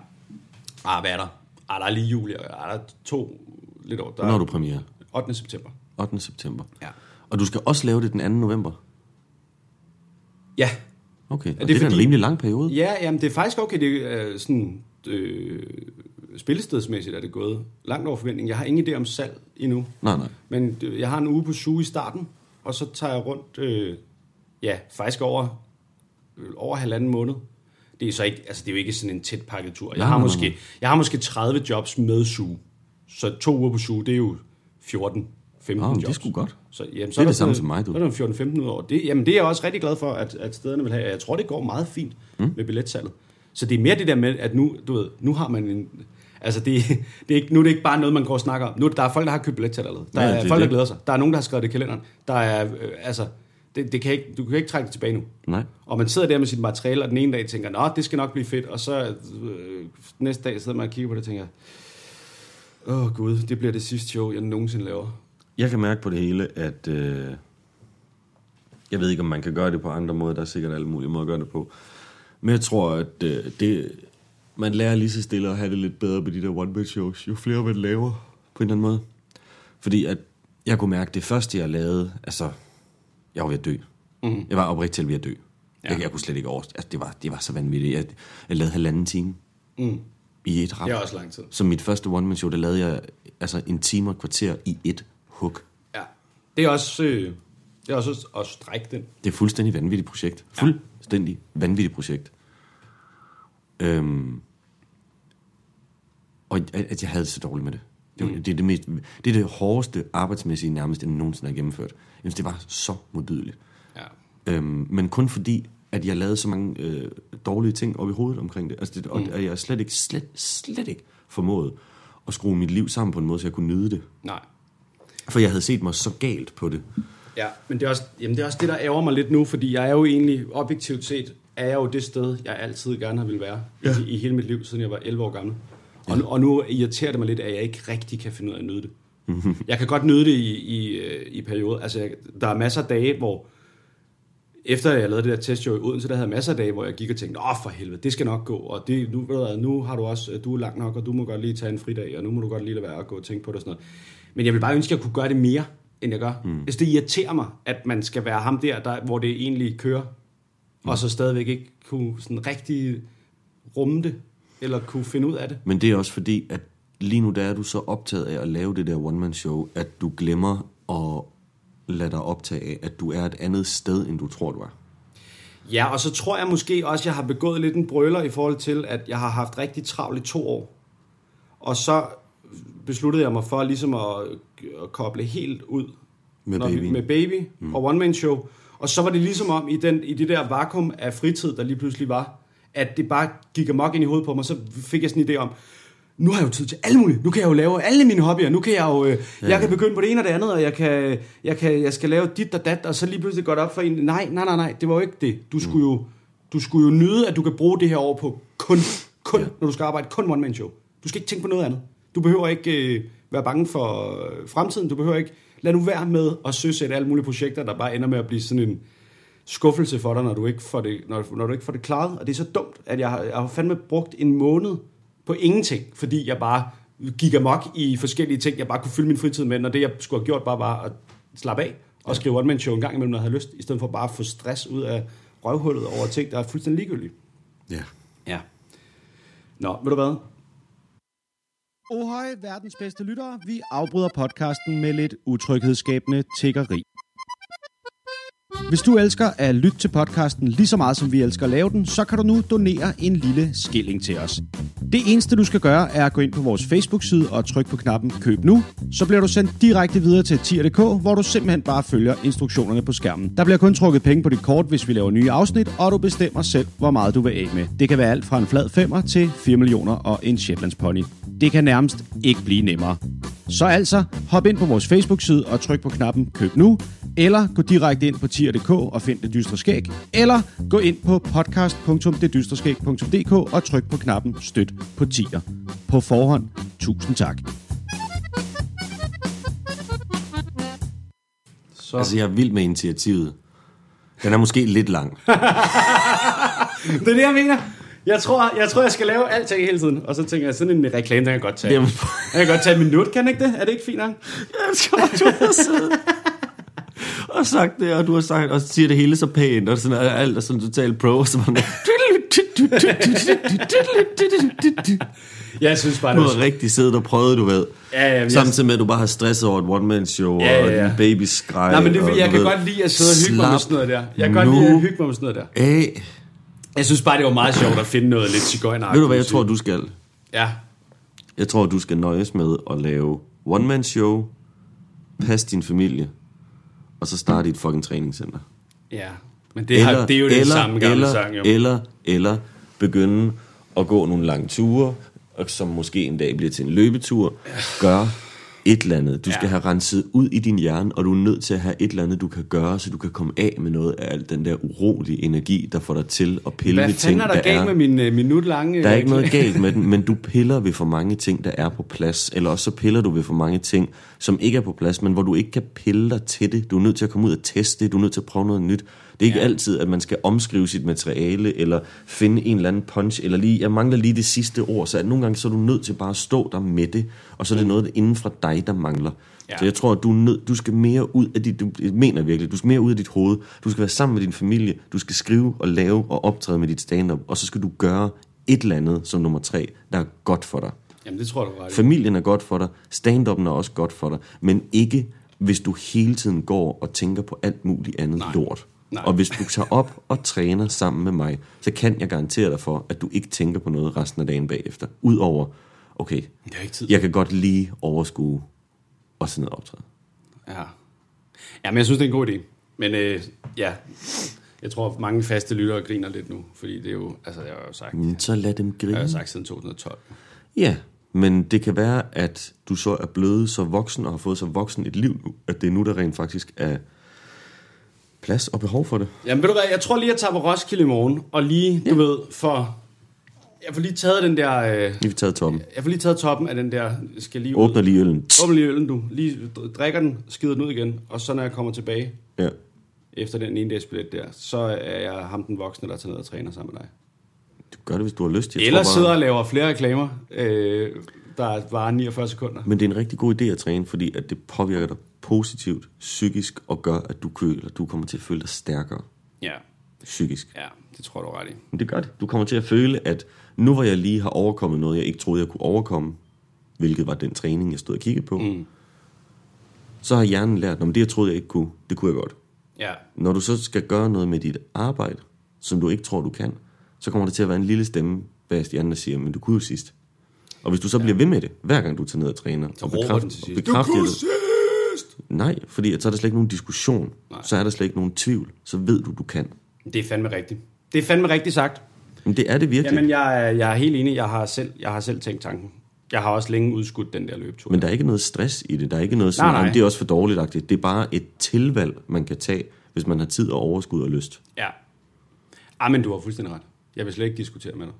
Ah, hvad er der? Ah, der er lige juli, og er der to lidt over. Der er er du premiere? 8. september. 8. september. Ja. Og du skal også lave det den 2. november? Ja. Okay, og det det er da en fordi- rimelig lang periode. Ja, jamen det er faktisk okay. Det er sådan... Øh, spillestedsmæssigt er det gået langt over forventning. Jeg har ingen idé om salg endnu. Nej, nej. Men øh, jeg har en uge på suge i starten, og så tager jeg rundt, øh, ja, faktisk over, øh, over halvanden måned. Det er så ikke, altså det er jo ikke sådan en tæt pakket tur. Jeg Nej, har, nej, måske, nej. jeg har måske 30 jobs med suge. Så to uger på suge, det er jo 14 15 Åh, jobs. det er sgu godt. Så, jamen, Det er det samme som mig, du. Så er der 14-15 ud over. Det, jamen, det er jeg også rigtig glad for, at, at stederne vil have. Jeg tror, det går meget fint mm. med billetsalget. Så det er mere det der med, at nu, du ved, nu har man en... Altså, det, det er ikke, nu er det ikke bare noget, man går og snakker om. Nu er der er folk, der har købt billet til allerede. Der Ja, er det folk, der det. glæder sig. Der er nogen, der har skrevet det i kalenderen. Der er, øh, altså, det, det kan ikke, du kan ikke trække det tilbage nu. Nej. Og man sidder der med sit materiale, og den ene dag tænker, nå, det skal nok blive fedt. Og så øh, næste dag sidder man og kigger på det og tænker, åh oh, gud, det bliver det sidste show, jeg nogensinde laver. Jeg kan mærke på det hele, at... Øh, jeg ved ikke, om man kan gøre det på andre måder. Der er sikkert alle mulige måder at gøre det på. Men jeg tror, at øh, det, man lærer lige så stille at have det lidt bedre på de der one-man-shows, jo flere man laver på en eller anden måde. Fordi at jeg kunne mærke, det første, jeg lavede, altså, jeg var ved at dø. Mm. Jeg var oprigtigt ved at dø. Ja. Jeg, jeg kunne slet ikke over... Altså, det var, det var så vanvittigt. Jeg, jeg lavede halvanden time Mm. i et rap. Det er også lang tid. Så mit første one-man-show, der lavede jeg altså en time og et kvarter i et hug. Ja. Det er også, øh, det er også at, strække den. Det er fuldstændig vanvittigt projekt. Fuldstændig vanvittigt projekt. Øhm, og at at jeg havde så dårligt med det. Det, mm. det, er det, mest, det er det hårdeste arbejdsmæssige nærmest, jeg nogensinde har gennemført. Jeg synes, det var så modbydeligt. Ja. Øhm, men kun fordi, at jeg lavede så mange øh, dårlige ting op i hovedet omkring det. Altså det og mm. jeg slet ikke, slet, slet ikke formået at skrue mit liv sammen på en måde, så jeg kunne nyde det. Nej. For jeg havde set mig så galt på det. Ja, men det er, også, jamen det er også det, der ærger mig lidt nu, fordi jeg er jo egentlig, objektivt set, er jeg jo det sted, jeg altid gerne har vil være ja. i, i hele mit liv, siden jeg var 11 år gammel. Og, ja. og nu irriterer det mig lidt, at jeg ikke rigtig kan finde ud af at nyde det. jeg kan godt nyde det i, i, øh, i perioder. Altså, jeg, der er masser af dage, hvor efter jeg lavede det der testshow i Odense, der havde jeg masser af dage, hvor jeg gik og tænkte, åh for helvede, det skal nok gå, og det, nu, ved du nu har du også, du er langt nok, og du må godt lige tage en fridag, og nu må du godt lige lade være at gå og tænke på det og sådan noget. Men jeg vil bare ønske, at jeg kunne gøre det mere, end jeg gør. Mm. Altså, det irriterer mig, at man skal være ham der, der hvor det egentlig kører, mm. og så stadigvæk ikke kunne sådan rigtig rumme det, eller kunne finde ud af det. Men det er også fordi, at lige nu der er du så optaget af at lave det der one-man-show, at du glemmer at lade dig optage af, at du er et andet sted, end du tror, du er. Ja, og så tror jeg måske også, at jeg har begået lidt en brøler i forhold til, at jeg har haft rigtig travlt i to år. Og så besluttede jeg mig for ligesom at, at koble helt ud Med når vi- Baby. med baby mm. og one man show. Og så var det ligesom om i, den, i det der vakuum af fritid, der lige pludselig var, at det bare gik amok ind i hovedet på mig. Så fik jeg sådan en idé om, nu har jeg jo tid til alle mulige. Nu kan jeg jo lave alle mine hobbyer. Nu kan jeg jo, øh, ja. jeg kan begynde på det ene og det andet, og jeg, kan, jeg, kan, jeg skal lave dit og dat, og så lige pludselig går det op for en. Nej, nej, nej, nej, det var jo ikke det. Du skulle jo, du skulle jo nyde, at du kan bruge det her over på kun, kun ja. når du skal arbejde, kun one man show. Du skal ikke tænke på noget andet. Du behøver ikke øh, være bange for øh, fremtiden. Du behøver ikke, lad nu være med at søsætte alle mulige projekter, der bare ender med at blive sådan en skuffelse for dig, når du ikke får det, når, når du ikke får det klaret. Og det er så dumt, at jeg har, jeg har fandme brugt en måned på ingenting, fordi jeg bare gik amok i forskellige ting, jeg bare kunne fylde min fritid med, når det, jeg skulle have gjort, bare var at slappe af og skrive one-man show en gang imellem, når jeg havde lyst, i stedet for bare at få stress ud af røvhullet over ting, der er fuldstændig ligegyldige. Ja. Ja. Nå, ved du hvad? Ohøj, verdens bedste lyttere. Vi afbryder podcasten med lidt utryghedsskabende tiggeri. Hvis du elsker at lytte til podcasten lige så meget, som vi elsker at lave den, så kan du nu donere en lille skilling til os. Det eneste, du skal gøre, er at gå ind på vores Facebook-side og trykke på knappen Køb nu. Så bliver du sendt direkte videre til tier.dk, hvor du simpelthen bare følger instruktionerne på skærmen. Der bliver kun trukket penge på dit kort, hvis vi laver nye afsnit, og du bestemmer selv, hvor meget du vil af med. Det kan være alt fra en flad femmer til 4 millioner og en Shetlands pony. Det kan nærmest ikke blive nemmere. Så altså, hop ind på vores Facebook-side og tryk på knappen Køb nu, eller gå direkte ind på tier.dk og find Det Dystre Skæg, eller gå ind på podcast.detdystreskæg.dk og tryk på knappen Støt på tier. På forhånd, tusind tak. Så. Altså, jeg er vild med initiativet. Den er måske lidt lang. Det er det, jeg mener. Jeg tror, jeg tror, jeg skal lave alting hele tiden. Og så tænker jeg, sådan en reklame, den kan jeg godt tage. Jamen, Jeg kan godt tage en minut, kan ikke det? Er det ikke fint nok? jeg elsker, at du har siddet og sagt det, og du har sagt, og siger det hele så pænt, og sådan, og alt er sådan totalt pro, og så man Jeg synes bare, Du det har var rigtig siddet og prøvet, du ved. Ja, ja, Samtidig med, at du bare har stresset over et one-man-show, Ja, ja, og ja. din baby skreg. Nej, men det og jeg du kan ved, godt lide at sidde og hygge mig med sådan noget der. Jeg kan godt lide at hygge mig med sådan noget der. af. Jeg synes bare, det var meget sjovt at finde noget lidt cigøjneragtigt. Ved du, hvad jeg tror, du skal? Ja. Jeg tror, du skal nøjes med at lave one-man-show, passe din familie, og så starte i et fucking træningscenter. Ja. Men det, har, det er jo den samme gamle eller, sang, jo. Eller, eller begynde at gå nogle lange ture, og som måske en dag bliver til en løbetur. Gør et eller andet. Du skal Ja. have renset ud i din hjerne, og du er nødt til at have et eller andet, du kan gøre, så du kan komme af med noget af al den der urolige energi, der får dig til at pille Hvad ved ting, fanden er der, der galt er... med min uh, minutlange... Der er ikke noget galt med den, men du piller ved for mange ting, der er på plads. Eller også så piller du ved for mange ting, som ikke er på plads, men hvor du ikke kan pille dig til det. Du er nødt til at komme ud og teste det. Du er nødt til at prøve noget nyt. Det er ikke ja. altid, at man skal omskrive sit materiale, eller finde en eller anden punch, eller lige, jeg mangler lige det sidste ord. Så at nogle gange så er du nødt til bare at stå der med det, og så er det noget inden fra dig, der mangler. Ja. Så jeg tror, at du, nød, du skal mere ud af dit, du mener virkelig, du skal mere ud af dit hoved. Du skal være sammen med din familie, du skal skrive og lave og optræde med dit stand-up, og så skal du gøre et eller andet som nummer tre, der er godt for dig. Jamen, det tror du ret. Familien er godt for dig, stand-up'en er også godt for dig, men ikke hvis du hele tiden går og tænker på alt muligt andet Nej. lort. Nej. Og hvis du tager op og træner sammen med mig, så kan jeg garantere dig for, at du ikke tænker på noget resten af dagen bagefter. Udover, okay, er ikke tid. jeg kan godt lige overskue og sådan noget optræde. Ja. ja, men jeg synes, det er en god idé. Men øh, ja, jeg tror, mange faste lyttere griner lidt nu, fordi det er jo, altså jeg har jo sagt, Men så lad dem jeg har grine. sagt siden 2012. Ja, men det kan være, at du så er blevet så voksen og har fået så voksen et liv nu, at det er nu, der rent faktisk er plads og behov for det. Jamen ved du hvad, jeg tror lige, jeg tager på Roskilde i morgen, og lige, du ved, for... Jeg får lige taget den der... Øh, Lige taget toppen. jeg får lige taget toppen af den der... Skal lige ud. Åbner lige øllen. Åbner lige øllen, du. Lige drikker den, skider den ud igen, og så når jeg kommer tilbage Ja. efter den ene dags billet der, så er jeg ham den voksne, der tager ned og træner sammen med dig. Du gør det, hvis du har lyst. Jeg Eller tror bare, sidder og laver flere reklamer, øh, der varer 49 sekunder. Men det er en rigtig god idé at træne, fordi at det påvirker dig positivt, psykisk, og gør, at du, føler, du kommer til at føle dig stærkere Ja, psykisk. ja, det tror du ret i. Men det gør det. Du kommer til at føle, at nu hvor jeg lige har overkommet noget, jeg ikke troede, jeg kunne overkomme, hvilket var den træning, jeg stod og kiggede på, mm. så har hjernen lært, om det jeg troede, jeg ikke kunne, det kunne jeg godt. Ja, Når du så skal gøre noget med dit arbejde, som du ikke tror, du kan, så kommer der til at være en lille stemme bag hjernen, der siger, men du kunne jo sidst. Og hvis du så bliver ved med det, hver gang du tager ned og træner, og råber den til sidst, bekræfter "Du kunne det, Nej, fordi at så er der slet ikke nogen diskussion. Nej. Så er der slet ikke nogen tvivl. Så ved du, du kan. det er fandme rigtigt. Det er fandme rigtigt sagt. Men det er det virkelig. Jamen, jeg, er- jeg er helt enig. Jeg har selv, jeg har selv tænkt tanken. Jeg har også længe udskudt den der løbetur. Men der er ikke noget stress i det. Der er ikke noget sådan, Nej, nej. "Ej, det er også for dårligt. Det er bare et tilvalg, man kan tage, hvis man har tid og overskud og lyst. Ja. Ah, men du har fuldstændig ret. Jeg vil slet ikke diskutere med dig.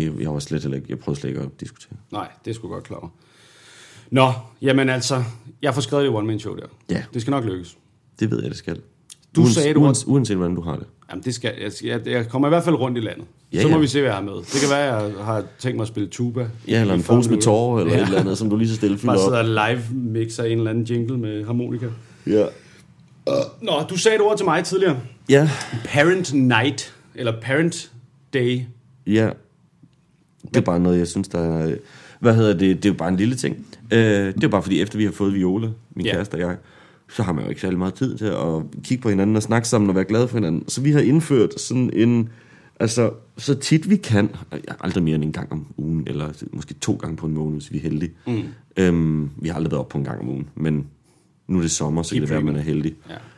Det, jeg var slet ikke, jeg prøvede slet ikke at diskutere. Nej, det sgu godt klar over. Nå, jamen altså, jeg får skrevet det one-man-show der. Ja. Det skal nok lykkes. Det ved jeg, det skal. Du Uans- sagde, du uans, uanset hvordan du har det. Jamen, det skal, jeg, jeg, jeg kommer i hvert fald rundt i landet. Ja, så må ja. vi se, hvad jeg har med. Det kan være, jeg har tænkt mig at spille tuba. Ja, eller en 40 pose med tårer, eller Ja. et eller andet, som du lige så stille fylder Bare op. sidder og live mixer en eller anden jingle med harmonika. Ja. Nå, du sagde et ord til mig tidligere. Ja, Parent Night, eller Parent Day. ja. Det er bare noget, jeg synes, der er... Hvad hedder det? Det er jo bare en lille ting. Øh, det er jo bare fordi, efter vi har fået Viola, min Ja. kæreste og jeg, så har man jo ikke særlig meget tid til at kigge på hinanden og snakke sammen og være glade for hinanden. Så vi har indført sådan en... Altså, så tit vi kan, aldrig mere end en gang om ugen, eller måske to gange på en måned, hvis vi er heldige. Mm. Øhm, vi har aldrig været op på en gang om ugen, men nu er det sommer, så kan det være, at man er heldig.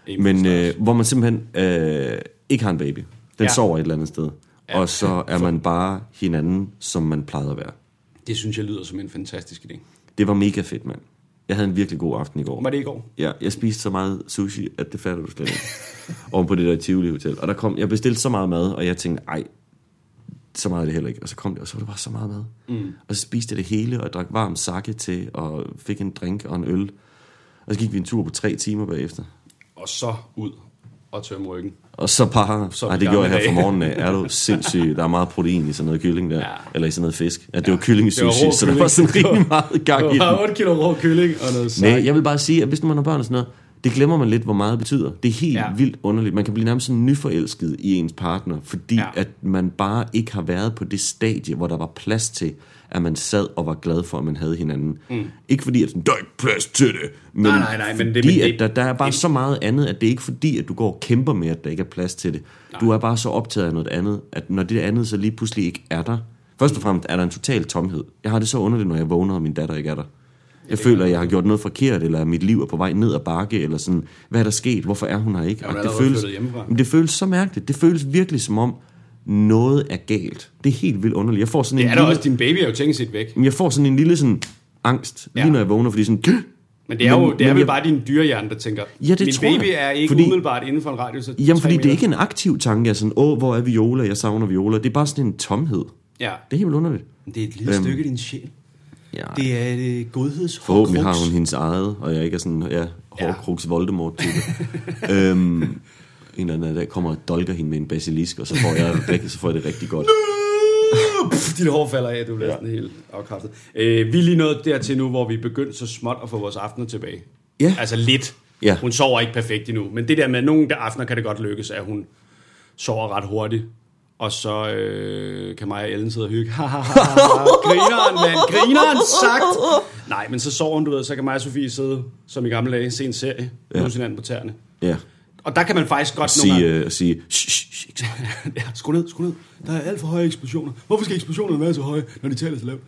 Ja, men øh, hvor man simpelthen øh, ikke har en baby. Den ja. sover et eller andet sted. Ja. Og så er man bare hinanden, som man plejede at være. Det synes jeg lyder som en fantastisk idé. Det var mega fedt, mand. Jeg havde en virkelig god aften i går. Var det i går? Ja, jeg spiste så meget sushi, at det fatter du slet ikke. Oven på det der Tivoli Hotel. Og der kom, jeg bestilte så meget mad, og jeg tænkte, ej, så meget er det heller ikke. Og så kom det, og så var det bare så meget mad. Mm. Og så spiste jeg det hele, og jeg drak varm sake til, og fik en drink og en øl. Og så gik vi en tur på tre timer bagefter. Og så ud og tømme ryggen. Og så bare, Som det gjorde jeg her fra morgenen af. Er du sindssyg? Der er meget protein i sådan noget kylling der. Ja. Ja. Eller i sådan noget fisk. Ja, det var kylling i sushi, så der kylling. var sådan rigtig meget gang i Det var 8 kilo rå kylling og noget sej. Nej, jeg vil bare sige, at hvis man har børn og sådan noget, det glemmer man lidt, hvor meget det betyder. Det er helt Ja. vildt underligt. Man kan blive nærmest sådan nyforelsket i ens partner, fordi Ja. at man bare ikke har været på det stadie, hvor der var plads til, at man sad og var glad for, at man havde hinanden. Mm. Ikke fordi, at der er ikke plads til det, men Nej, nej, nej, men det- fordi, men det- at der, der er bare det- så meget andet, at det er ikke fordi, at du går og kæmper med, at der ikke er plads til det. Nej. Du er bare så optaget af noget andet, at når det andet så lige pludselig ikke er der, først og fremmest er der en total tomhed. Jeg har det så underligt, når jeg vågner, og min datter ikke er der. Jeg føler, at jeg har gjort noget forkert, eller at mit liv er på vej ned ad bakke, eller sådan, hvad er der sket? Hvorfor er hun her ikke? Og det føles, men det føles så mærkeligt. Det føles virkelig som om, noget er galt. Det er helt vildt underligt. Jeg får sådan Det en er lille, også, din baby er jo tænkt set væk. Men jeg får sådan en lille sådan angst, Ja. lige når jeg vågner, fordi sådan... Men det er, jo, Men- det er men vel jeg- bare din dyrehjerne, der tænker, Ja, det min tror jeg. baby er ikke Fordi- umiddelbart inden for en radius af Jamen, fordi det er meter. ikke en aktiv tanke, jeg er sådan, åh, hvor er Viola, jeg savner Viola. Det er bare sådan en tomhed. Ja, Det er helt vildt underligt. det er et lille Øhm, stykke af din sjæl. Ja. Det er et øh, godheds Forhåbentlig har hun hendes eget, og jeg ikke er sådan, ja, hårdkruks Voldemort type. øhm, en eller anden der kommer og dolker hende med en basilisk, og så får jeg, rigtig- så får jeg det rigtig godt. Dit hår falder af, du bliver ja. sådan helt afkræftet. Øh, vi er lige nået dertil nu, hvor vi er begyndt så småt at få vores aftener tilbage. Ja. Altså lidt. Ja. Hun sover ikke perfekt endnu, men det der med, at nogle der aftener kan det godt lykkes, at hun sover ret hurtigt. Og så øh, kan mig og Ellen sidde og hygge. grineren, mand. Grineren sagt. Nej, men så sover hun, du ved. Så kan mig og Sofie sidde, som i gamle dage, se en serie. Ja. Ja. hinanden på tæerne. Ja. Og der kan man faktisk godt nogle Sige, gange... øh, sige, shh, shh, shh. Ja, skru ned, skru ned. Der er alt for høje eksplosioner. Hvorfor skal eksplosionerne være så høje, når de taler så lavt?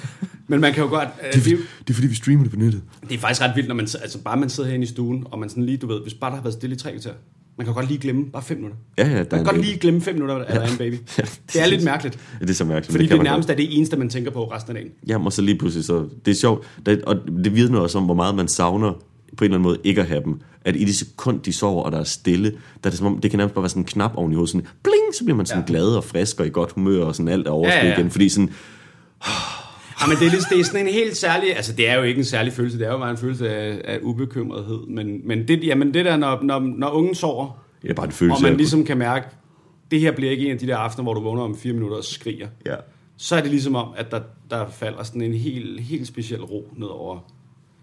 Men man kan jo godt... Øh, det, det er fordi, vi streamer det på nettet. det er faktisk ret vildt, når man, altså bare man sidder herinde i stuen, og man sådan lige, du ved, hvis bare der har været stille i tre kvarter, man kan godt lige glemme bare fem minutter. Ja, ja, der Man kan godt baby. lige glemme fem minutter, at der er en baby. Ja, Det er lidt mærkeligt, Ja, det er så mærkeligt. fordi det man nærmest er det eneste, man tænker på resten af dagen. Jamen, og så lige pludselig så... Det er sjovt, det, og det vidner også om, hvor meget man savner på en eller anden måde ikke at have dem. At i det sekund, de sover, og der er stille, der er det som om, det kan nærmest bare være sådan en knap oven i hovedet, sådan bling, så bliver man sådan Ja. ja. glad og frisk og i godt humør, og sådan alt er overskud Ja, ja, ja, ja. ja. igen, fordi sådan, Ja, men det er, lidt, det er sådan en helt særlig, altså det er jo ikke en særlig følelse, det er jo bare en følelse af, af ubekymrethed, men, men, det, jamen det der, når, når, når ungen sover, ja, bare en følelse og man ligesom kan mærke, det her bliver ikke en af de der aftener, hvor du vågner om fire minutter og skriger, Ja. så er det ligesom om, at der, der falder sådan en helt, helt speciel ro ned over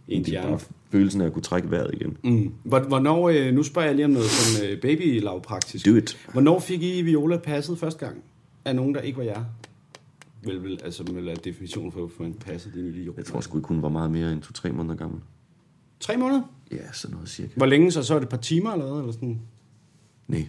ens Det er bare følelsen af at kunne trække vejret igen. Mm. Hvor- Hvornår, øh, nu spørger jeg lige om noget sådan øh, baby-lavpraktisk. Do it. Hvornår fik I Viola passet første gang? Af nogen, der ikke var jer? Vel, vel, altså, vel er definitionen for, for en passet din lille jord. Jeg tror sgu ikke, hun var meget mere end to-tre måneder gammel. Tre måneder? Ja, sådan noget cirka. Hvor længe så? Så var det et par timer eller hvad? Eller sådan? Nej.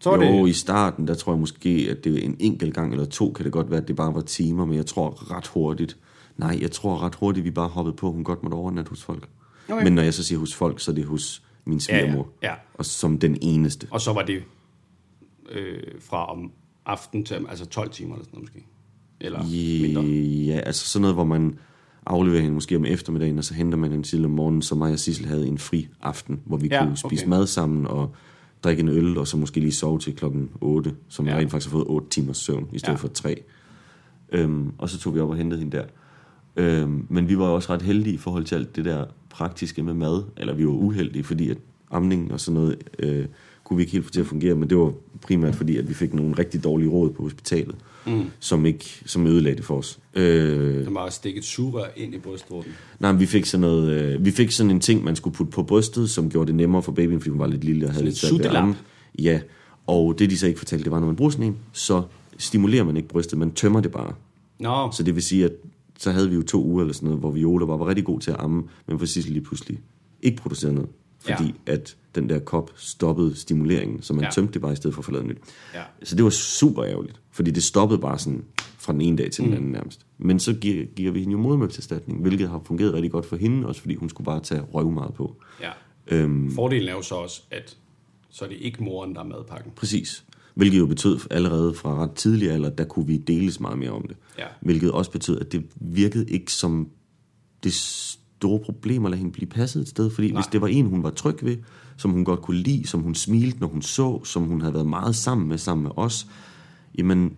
Så var jo, det... i starten, der tror jeg måske, at det en enkelt gang eller to, kan det godt være, at det bare var timer, men jeg tror ret hurtigt. Nej, jeg tror ret hurtigt, vi bare hoppede på, hun godt måtte overnatte hos folk. Okay. Men når jeg så siger hos folk, så er det hos min Ja, ja, svigermor. ja. Og som den eneste. Og så var det øh, fra om aften til altså 12 timer eller sådan noget måske. Eller mindre? Ja, altså sådan noget, hvor man afleverer hende måske om eftermiddagen, og så henter man hende til om morgenen, så mig og Sissel havde en fri aften, hvor vi Ja, kunne spise okay. mad sammen og drikke en øl, og så måske lige sove til klokken 8, som Ja. rent faktisk har fået 8 timers søvn, i stedet Ja. for 3. Øhm, og så tog vi op og hentede hende der. Øhm, men vi var også ret heldige i forhold til alt det der praktiske med mad, eller vi var uheldige, fordi at amning og sådan noget øh, kunne vi ikke helt få til at fungere, men det var primært fordi, at vi fik nogle rigtig dårlige råd på hospitalet, mm. som ikke som ødelagde det for os. Øh, Som var at stikke et sugerør ind i brystvorten. nej, men vi fik sådan noget, øh, vi fik sådan en ting, man skulle putte på brystet, som gjorde det nemmere for babyen, fordi hun var lidt lille og havde Sådan lidt svært ved. Ja, og det de så ikke fortalte, det var, når man bruger sådan en, så stimulerer man ikke brystet, man tømmer det bare. Nå, Så det vil sige, at så havde vi jo to uger eller sådan noget, hvor Viola var, var rigtig god til at amme, men for Sissel lige pludselig ikke producerede noget. Fordi ja. at den der kop stoppede stimuleringen, så man Ja. tømte det bare i stedet for at få lavet nyt. Ja. Så det var super ærgerligt, fordi det stoppede bare sådan fra den ene dag til den anden nærmest. Men så giver, giver vi hende jo modermælkserstatning, hvilket har fungeret rigtig godt for hende, også fordi hun skulle bare tage røv meget på. ja. Øhm, Fordelen er jo så også, at så er det ikke moren, der er madpakken. Præcis. Hvilket jo betød allerede fra ret tidlig alder, der kunne vi deles meget mere om det. Ja. Hvilket også betød, at det virkede ikke som det store problem at lade hende blive passet et sted. Fordi Nej. hvis det var en, hun var tryg ved, som hun godt kunne lide, som hun smilte, når hun så, som hun havde været meget sammen med, sammen med os, jamen,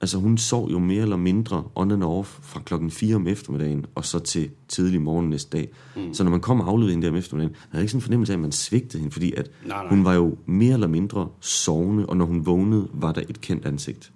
altså hun sov jo mere eller mindre on and off fra klokken 4 om eftermiddagen, og så til tidlig morgen næste dag. Mm. Så når man kom og afleverede hende der om eftermiddagen, havde jeg ikke sådan en fornemmelse af, at man svigtede hende, fordi at Nej, nej. hun var jo mere eller mindre sovende, og når hun vågnede, var der et kendt ansigt.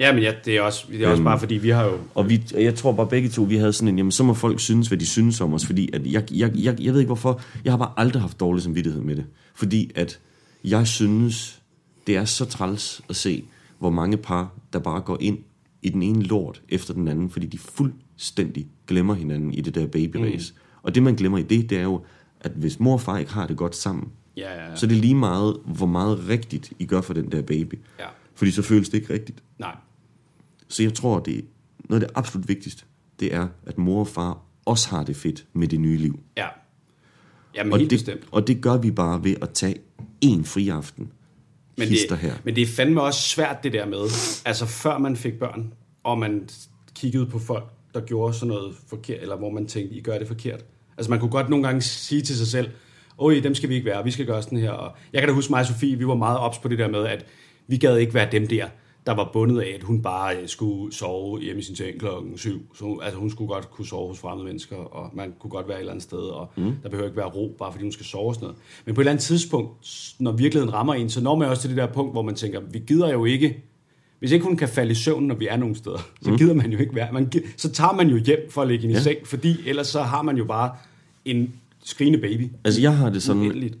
Ja. Men ja, det er også, det er også Øhm, bare fordi, vi har jo... Og vi, jeg tror bare begge to, vi havde sådan en, jamen så må folk synes, hvad de synes om os, fordi at jeg, jeg, jeg, jeg ved ikke hvorfor, jeg har bare aldrig haft dårlig samvittighed med det. Fordi at jeg synes, det er så træls at se, hvor mange par, der bare går ind i den ene lort efter den anden, fordi de fuldstændig glemmer hinanden i det der babyrace. Mm. Og det man glemmer i det, det er jo, at hvis mor og far ikke har det godt sammen, Ja, ja, ja. så er det lige meget, hvor meget rigtigt I gør for den der baby. Ja. Fordi så føles det ikke rigtigt. Nej. Så jeg tror, det noget af det absolut vigtigste, det er, at mor og far også har det fedt med det nye liv. Ja. Jamen, Og helt det, bestemt. og det gør vi bare ved at tage en fri aften. Men det, her. men det er fandme også svært det der med, altså før man fik børn, og man kiggede på folk, der gjorde sådan noget forkert, eller hvor man tænkte, I gør det forkert. Altså man kunne godt nogle gange sige til sig selv, oj, dem skal vi ikke være, vi skal gøre sådan her. Og jeg kan da huske mig og Sofie, vi var meget ops på det der med, at vi gad ikke være dem der, der var bundet af, at hun bare øh, skulle sove hjemme i sin seng klokken syv. Så altså hun skulle godt kunne sove hos fremmede mennesker, og man kunne godt være et eller andet sted, og mm. der behøver ikke være ro, bare fordi hun skal sove og sådan noget. Men på et eller andet tidspunkt, når virkeligheden rammer en, så når man også til det der punkt, hvor man tænker, vi gider jo ikke, hvis ikke hun kan falde i søvn, når vi er nogle steder, så gider man jo ikke være. Man, så tager man jo hjem for at ligge hende i Ja. seng, fordi ellers så har man jo bare en skrigende baby. Altså jeg har det sådan, Uendeligt.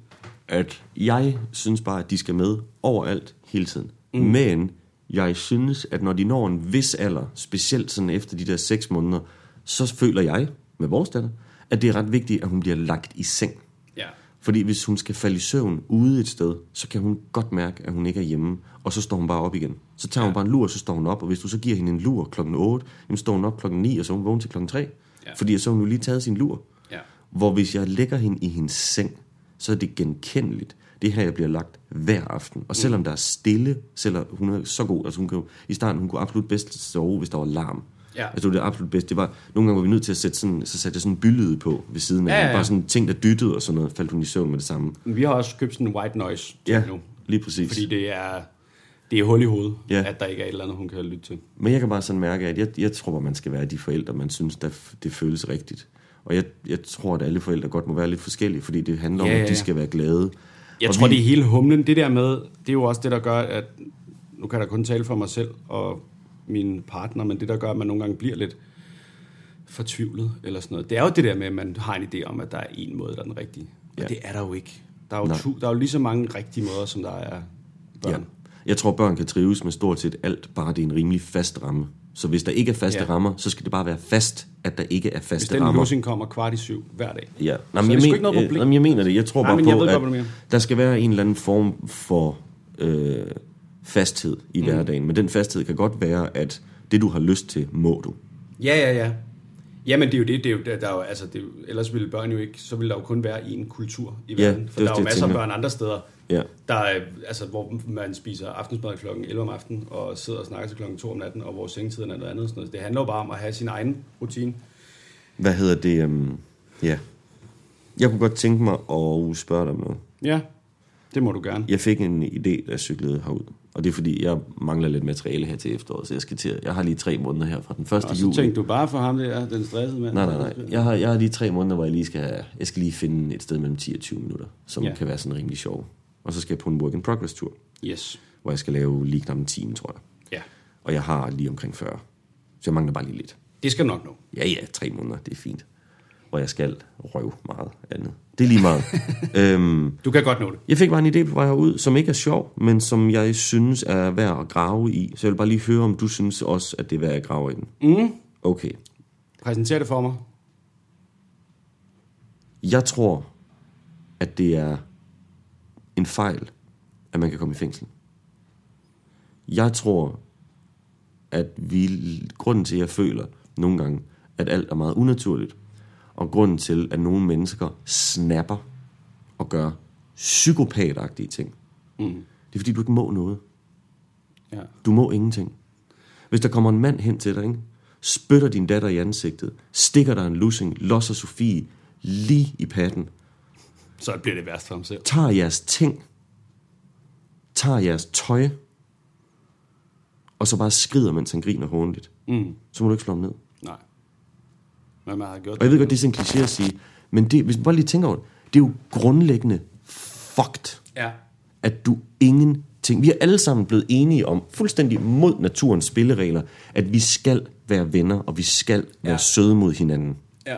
at jeg synes bare, at de skal med overalt hele tiden. Mm. Men jeg synes, at når de når en vis alder, specielt sådan efter de der seks måneder, så føler jeg med vores datter, at det er ret vigtigt, at hun bliver lagt i seng. Ja. Fordi hvis hun skal falde i søvn ude et sted, så kan hun godt mærke, at hun ikke er hjemme, og så står hun bare op igen. Så tager hun bare en lur, og så står hun op, og hvis du så giver hende en lur klokken 8, jamen står hun op klokken 9, og så er hun vågen til klokken 3. Ja. Fordi så har hun jo lige taget sin lur. Ja. Hvor hvis jeg lægger hende i hendes seng, så er det genkendeligt. Det her, jeg bliver lagt hver aften. Og selvom der er stille, selvom hun er så god, altså hun kan i starten, hun kunne absolut bedst sove, hvis der var larm. Ja. Altså det var det absolut bedste. Det var, nogle gange var vi nødt til at sætte sådan, så satte jeg sådan en bylyd på ved siden af. Ja, ja, ja. Bare sådan ting, der dyttede og sådan noget, faldt hun i søvn med det samme. Vi har også købt sådan en white noise Ja, nu, lige præcis. fordi det er, det er hul i hovedet, Ja. at der ikke er et eller andet, hun kan lytte til. Men jeg kan bare sådan mærke, at jeg, jeg tror, at man skal være de forældre, man synes, der, det føles rigtigt. Og jeg, jeg tror, at alle forældre godt må være lidt forskellige, fordi det handler om, Ja, ja, at de ja. skal være glade. Jeg Og tror, vi- det er hele humlen. Det der med, det er jo også det, der gør, at... Nu kan jeg da kun tale for mig selv og min partner, men det, der gør, at man nogle gange bliver lidt fortvivlet eller sådan noget. Det er jo det der med, at man har en idé om, at der er en måde, der er den rigtige. Og Ja. det er der jo ikke. Der er jo, tu, der er jo lige så mange rigtige måder, som der er børn. Ja. Jeg tror, børn kan trives med stort set alt, bare det er en rimelig fast ramme. Så hvis der ikke er faste Ja. ja. rammer, så skal det bare være fast, at der ikke er Hvis faste den rammer. losing kommer kvart i syv hver dag. Ja, men jeg, men, ikke noget øh, problem. jamen, jeg mener det. Jeg tror Nej, bare på, ved at der skal være en eller anden form for øh, fasthed i mm. hverdagen. Men den fasthed kan godt være, at det, du har lyst til, må du. Ja, ja, ja. Jamen, det er jo det. det, er jo, der, der er jo, altså, det er jo, ellers ville børn jo ikke, så ville der jo kun være én kultur i Ja, verden. det For er der er jo masser af børn andre steder, Ja. Der er, altså, hvor man spiser aftensmad klokken 11 om aftenen, og sidder og snakker til klokken 2 om natten, og hvor sengetiden er noget andet. Sådan noget. Det handler jo bare om at have sin egen rutine. Hvad hedder det? Um, ja. Jeg kunne godt tænke mig at spørge dig om noget. Ja, det må du gerne. Jeg fik en idé, da jeg cyklede herud. Og det er fordi, jeg mangler lidt materiale her til efteråret, så jeg skal til. Jeg har lige tre måneder her fra den 1. Og så juli. tænkte du bare for ham der, den stressede mand. Nej, nej, nej. Jeg har, jeg har lige tre måneder, hvor jeg lige skal, jeg skal lige finde et sted mellem 10 og 20 minutter, som ja. kan være sådan rimelig sjov. Og så skal jeg på en work in progress tur, Yes. hvor jeg skal lave lige knap en time, tror jeg. Ja, Og jeg har lige omkring 40. Så jeg mangler bare lige lidt. det skal nok nå. Ja, ja, tre måneder, det er fint. Hvor jeg skal røve meget andet. Det er lige meget. øhm, Du kan godt nå det. jeg fik bare en idé på vej herud, som ikke er sjov, men som jeg synes er værd at grave i. Så jeg vil bare lige høre, om du synes også, at det er værd at grave i den. Mm. Okay. Præsenter det for mig. Jeg tror, at det er en fejl, at man kan komme i fængsel. Jeg tror, at vi, grunden til, at jeg føler nogle gange, at alt er meget unaturligt, og grunden til, at nogle mennesker snapper og gør psykopatagtige ting, Mm. det er fordi, du ikke må noget. Ja. Du må ingenting. Hvis der kommer en mand hen til dig, ikke? spytter din datter i ansigtet, stikker dig en lussing, losser Sofie lige i patten, Så bliver det værst for ham selv. tager jeres ting, tager jeres tøj, og så bare skrider, mens han griner håndligt, Mm. så må du ikke slå ham ned. Nej. Hvad man har gjort. Og jeg ved godt, det er sådan en kliché at sige, men det, hvis man bare lige tænker over det, det er jo grundlæggende fucked, Ja. at du ingenting... Vi er alle sammen blevet enige om, fuldstændig mod naturens spilleregler, at vi skal være venner, og vi skal være Ja. søde mod hinanden. Ja.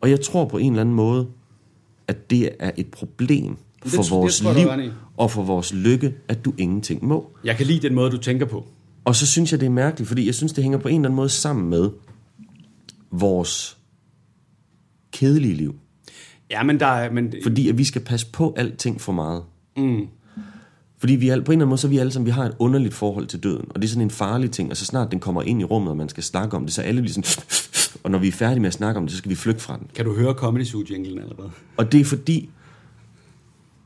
Og jeg tror på en eller anden måde, at det er et problem Det for det vores du liv og for vores lykke, at du ingenting må. Jeg kan lide den måde, du tænker på. Og så synes jeg, det er mærkeligt, fordi jeg synes, det hænger på en eller anden måde sammen med vores kedelige liv. Ja, men der er... Men, Fordi at vi skal passe på alting for meget. mm. Fordi vi er, på en eller anden måde, så er vi alle sammen, vi har et underligt forhold til døden. Og det er sådan en farlig ting, og så snart den kommer ind i rummet, og man skal snakke om det, så er alle bliver sådan... Og når vi er færdige med at snakke om det, så skal vi flygte fra den. Kan du høre Comedy Zoo jinglen allerede? Og det er fordi,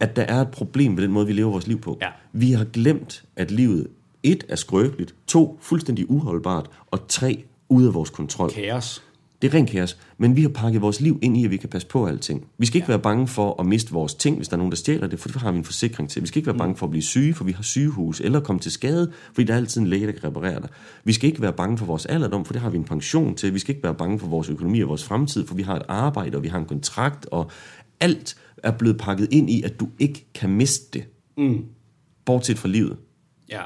at der er et problem ved den måde, vi lever vores liv på. Ja. Vi har glemt, at livet et er skrøbeligt, to fuldstændig uholdbart, og tre ude af vores kontrol. Kaos. Det er ren kaos, men vi har pakket vores liv ind i, at vi kan passe på alting. Vi skal ikke ja. være bange for at miste vores ting, hvis der er nogen, der stjæler det, for det har vi en forsikring til. Vi skal ikke være bange for at blive syge, for vi har sygehus, eller komme til skade, fordi der er altid en læge, der kan reparere dig. Vi skal ikke være bange for vores alderdom, for det har vi en pension til. Vi skal ikke være bange for vores økonomi og vores fremtid, for vi har et arbejde, og vi har en kontrakt, og alt er blevet pakket ind i, at du ikke kan miste det, Mm. bortset fra livet. Ja.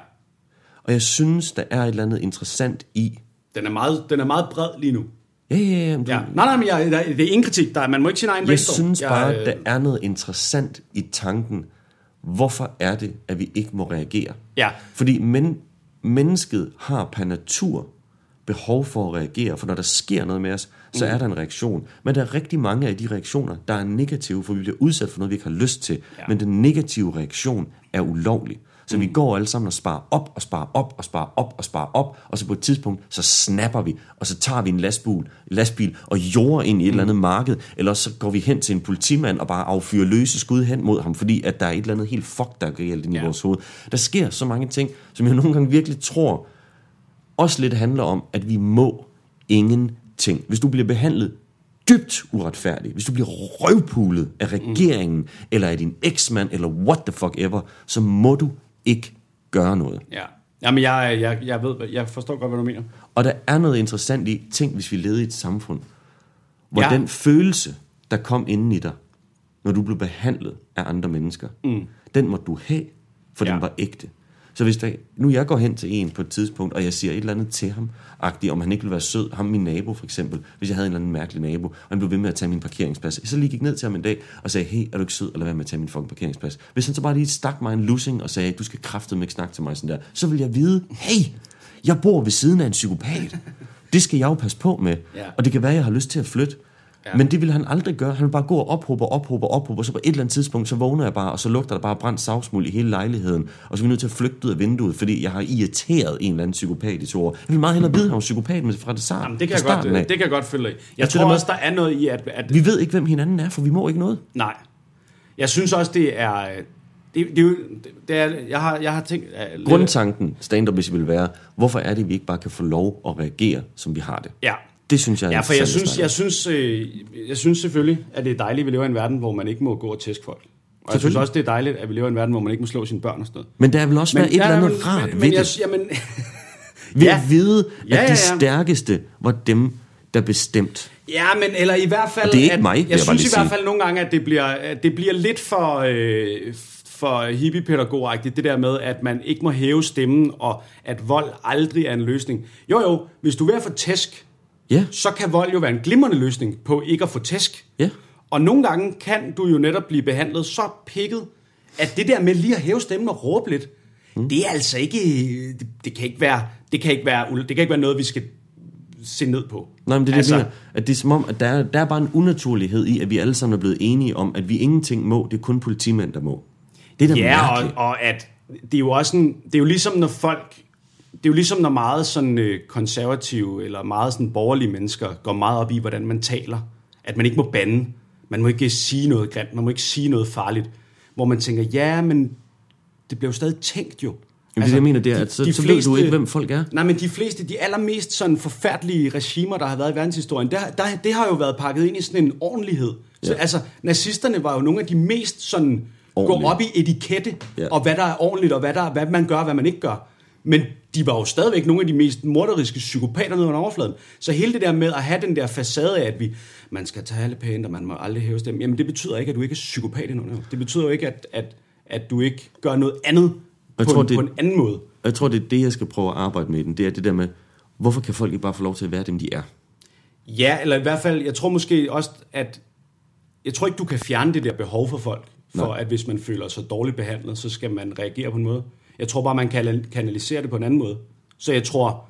Og jeg synes, der er et eller andet interessant i... Den er meget, den er meget bred lige nu. Ja, ja, ja. Du, Ja. Nej, nej, men jeg, der, det er ingen kritik. Der, er- man må ikke sin egen Jeg brainstorm. synes bare, jeg, at der er noget interessant i tanken. Hvorfor er det, at vi ikke må reagere? Ja. Fordi men, mennesket har per natur behov for at reagere, for når der sker noget med os, så Mm. er der en reaktion. Men der er rigtig mange af de reaktioner, der er negative, for vi bliver udsat for noget, vi ikke har lyst til. Ja. Men den negative reaktion er ulovlig. Så Mm. vi går alle sammen og sparer op, og sparer op, og sparer op, og sparer op, og så på et tidspunkt, så snapper vi, og så tager vi en lastbil, lastbil og jorder ind i et eller andet marked, eller så går vi hen til en politimand og bare affyrer løse skud hen mod ham, fordi at der er et eller andet helt fuck, der er galt ind i Ja. vores hoved. Der sker så mange ting, som jeg nogle gange virkelig tror, også lidt handler om, at vi må ingenting. Hvis du bliver behandlet dybt uretfærdigt, hvis du bliver røvpulet af regeringen, eller af din eksmand, eller what the fuck ever, så må du ikke gøre noget. Ja. Jamen, jeg, jeg, jeg ved, jeg forstår godt, hvad du mener. Og der er noget interessant i, tænk hvis vi levede i et samfund, hvor Ja. den følelse, der kom inden i dig, når du blev behandlet af andre mennesker, mm. den må du have, for. Ja. den var ægte. Så hvis der, nu jeg går hen til en på et tidspunkt, og jeg siger et eller andet til ham, agtigt, om han ikke vil være sød, ham min nabo for eksempel, hvis jeg havde en eller anden mærkelig nabo, og han blev ved med at tage min parkeringsplads, så lige gik ned til ham en dag og sagde, hey, er du ikke sød, eller hvad med at tage min fucking parkeringsplads? Hvis han så bare lige stak mig en lussing og sagde, du skal kraftedeme ikke snakke til mig sådan der, så vil jeg vide, hey, jeg bor ved siden af en psykopat. Det skal jeg jo passe på med. Ja. Og det kan være, at jeg har lyst til at flytte. Ja. Men det vil han aldrig gøre. Han vil bare gå og ophobe og ophobe og ophobe, og så på et eller andet tidspunkt, så vågner jeg bare, og så lugter der bare brændt savsmuld i hele lejligheden. Og så er vi nødt til at flygte ud af vinduet, fordi jeg har irriteret en eller anden psykopat i to år. Jeg vil meget hellere vide, at han var psykopat men fra det start. Jamen, det, kan jeg godt, af. det kan jeg godt følge. Jeg det tror der også, der er noget i, at... at Vi ved ikke, hvem hinanden er, for vi må ikke noget. Nej. Jeg synes også, det er... Det, det, det, det er, jeg, har, jeg har tænkt... uh, Grundtanken, stand-up hvis vil være, hvorfor er det, vi ikke bare kan få lov at reagere, som vi har det? Ja, Det synes jeg ja for jeg synes, jeg, synes, øh, jeg synes selvfølgelig, at det er dejligt, at vi lever i en verden, hvor man ikke må gå og tæske folk. Og jeg synes også, det er dejligt, at vi lever i en verden, hvor man ikke må slå sine børn og sådan noget. Men der vil også være et eller andet men, rart men, ved men, jeg, det. jamen, Ved ja. at vide, at Ja, ja, de ja. stærkeste var dem, der bestemt. Ja, men eller i hvert fald... Og det er ikke at, mig, jeg, jeg synes i hvert fald nogle gange, at det bliver, at det bliver lidt for, øh, for hippiepædagogagtigt, det der med, at man ikke må hæve stemmen, og at vold aldrig er en løsning. Jo jo, hvis du er ved at få tæsk, Ja, så kan vold jo være en glimrende løsning på ikke at få tæsk. Ja. Og nogle gange kan du jo netop blive behandlet så pikket, at det der med lige at hæve stemmen og råbe lidt, mm. det er altså ikke, det, det kan ikke være, det kan ikke være, det kan ikke være noget, vi skal se ned på. Nej, men det er Altså- det, jeg mener. At det er som om, at der er, der er bare en unaturlighed i, at vi alle sammen er blevet enige om, at vi ingenting må, det er kun politimænd, der må. Det er da Ja, og, mærkeligt. og at det er jo også en, det er jo ligesom når folk, det er jo ligesom når meget sådan øh, konservative eller meget sådan borgerlige mennesker går meget op i, hvordan man taler. At man ikke må bande, man må ikke sige noget grimt, man må ikke sige noget farligt. Hvor man tænker, ja, men det bliver jo stadig tænkt jo. Jamen, det, jeg mener, det er, at så, så ved du ikke, hvem folk er. Nej, men de fleste, de allermest sådan forfærdelige regimer, der har været i verdenshistorien, der, der, det har jo været pakket ind i sådan en ordentlighed. Så altså, nazisterne var jo nogle af de mest sådan, gå Ordentlige. op i etikette, Ja. og hvad der er ordentligt, og hvad, der, hvad man gør, og hvad man ikke gør. Men de var jo stadigvæk nogle af de mest morderiske psykopater nede under overfladen. Så hele det der med at have den der facade af, at vi, man skal tale pænt, og man må aldrig hæve stemmen, jamen det betyder ikke, at du ikke er psykopat endnu. Det betyder jo ikke, at, at, at du ikke gør noget andet Jeg på, tror, en, det- på en anden måde. Jeg tror, det er det, jeg skal prøve at arbejde med i den. Det er det der med, hvorfor kan folk ikke bare få lov til at være dem, de er? Ja, eller i hvert fald, jeg tror måske også, at jeg tror ikke, du kan fjerne det der behov for folk, for Nej. at hvis man føler sig dårligt behandlet, så skal man reagere på en måde. Jeg tror bare, man kan kanalisere det på en anden måde. Så jeg tror,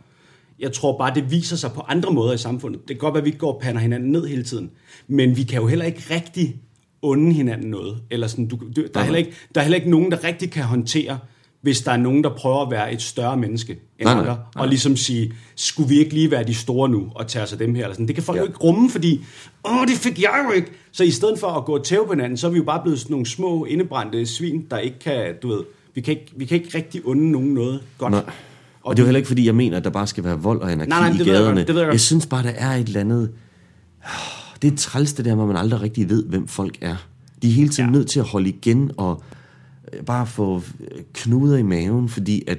jeg tror bare, det viser sig på andre måder i samfundet. Det kan godt være, at vi ikke går og pander hinanden ned hele tiden, men vi kan jo heller ikke rigtig unde hinanden noget. Eller sådan, du, du, der, er heller ikke, der er heller ikke nogen, der rigtig kan håndtere, hvis der er nogen, der prøver at være et større menneske end Nej, nej, andre, nej. og ligesom sige, skulle vi ikke lige være de store nu og tage af dem her? Eller sådan. Det kan folk ja. jo ikke rumme, fordi, åh, det fik jeg jo ikke. Så i stedet for at gå og tæve på hinanden, så er vi jo bare blevet sådan nogle små, indebrændte svin, der ikke kan, du ved, vi kan ikke, vi kan ikke rigtig unde nogen noget godt. Nej. Og det er jo heller ikke, fordi jeg mener, at der bare skal være vold og anarki Nej, nej, i jeg gaderne. godt, det ved jeg godt. jeg synes bare, der er et eller andet... Det er træls det der, hvor man aldrig rigtig ved, hvem folk er. De er hele tiden ja. Nødt til at holde igen og øh, bare få øh, knuder i maven, fordi at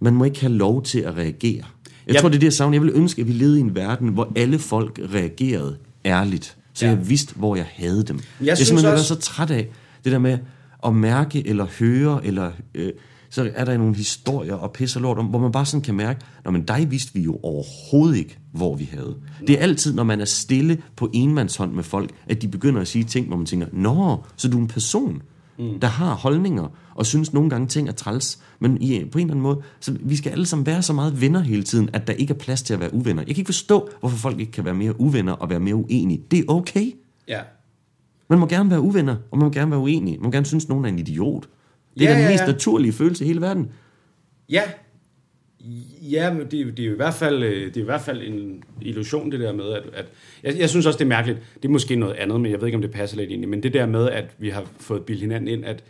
man må ikke have lov til at reagere. Jeg Ja. tror, det er det, jeg savner. Jeg vil ønske, at vi levede i en verden, hvor alle folk reagerede ærligt. Så Ja. jeg vidste, hvor jeg havde dem. Jeg, jeg synes simpelthen også... så træt af det der med at mærke eller høre, eller øh, så er der nogle historier og pis og lort om, hvor man bare sådan kan mærke, når men dig vidste vi jo overhovedet ikke, hvor vi havde. Det er altid, når man er stille på enmandshånd med folk, at de begynder at sige ting, hvor man tænker, nå, så du er en person, mm. der har holdninger, og synes nogle gange ting er træls, men i, på en eller anden måde, så vi skal alle sammen være så meget venner hele tiden, at der ikke er plads til at være uvenner. Jeg kan ikke forstå, hvorfor folk ikke kan være mere uvenner og være mere uenige. Det er okay. Ja. Man må gerne være uvenner, og man må gerne være uenig. Man må gerne synes, at nogen er en idiot. Det er Ja, den ja, mest ja. naturlige følelse i hele verden. Ja. Ja, men det, er det er jo i hvert fald, øh, det er i hvert fald en illusion, det der med, at, at jeg, jeg synes også, det er mærkeligt. Det er måske noget andet, men jeg ved ikke, om det passer lidt ind i. Men det der med, at vi har fået bildet hinanden ind, at,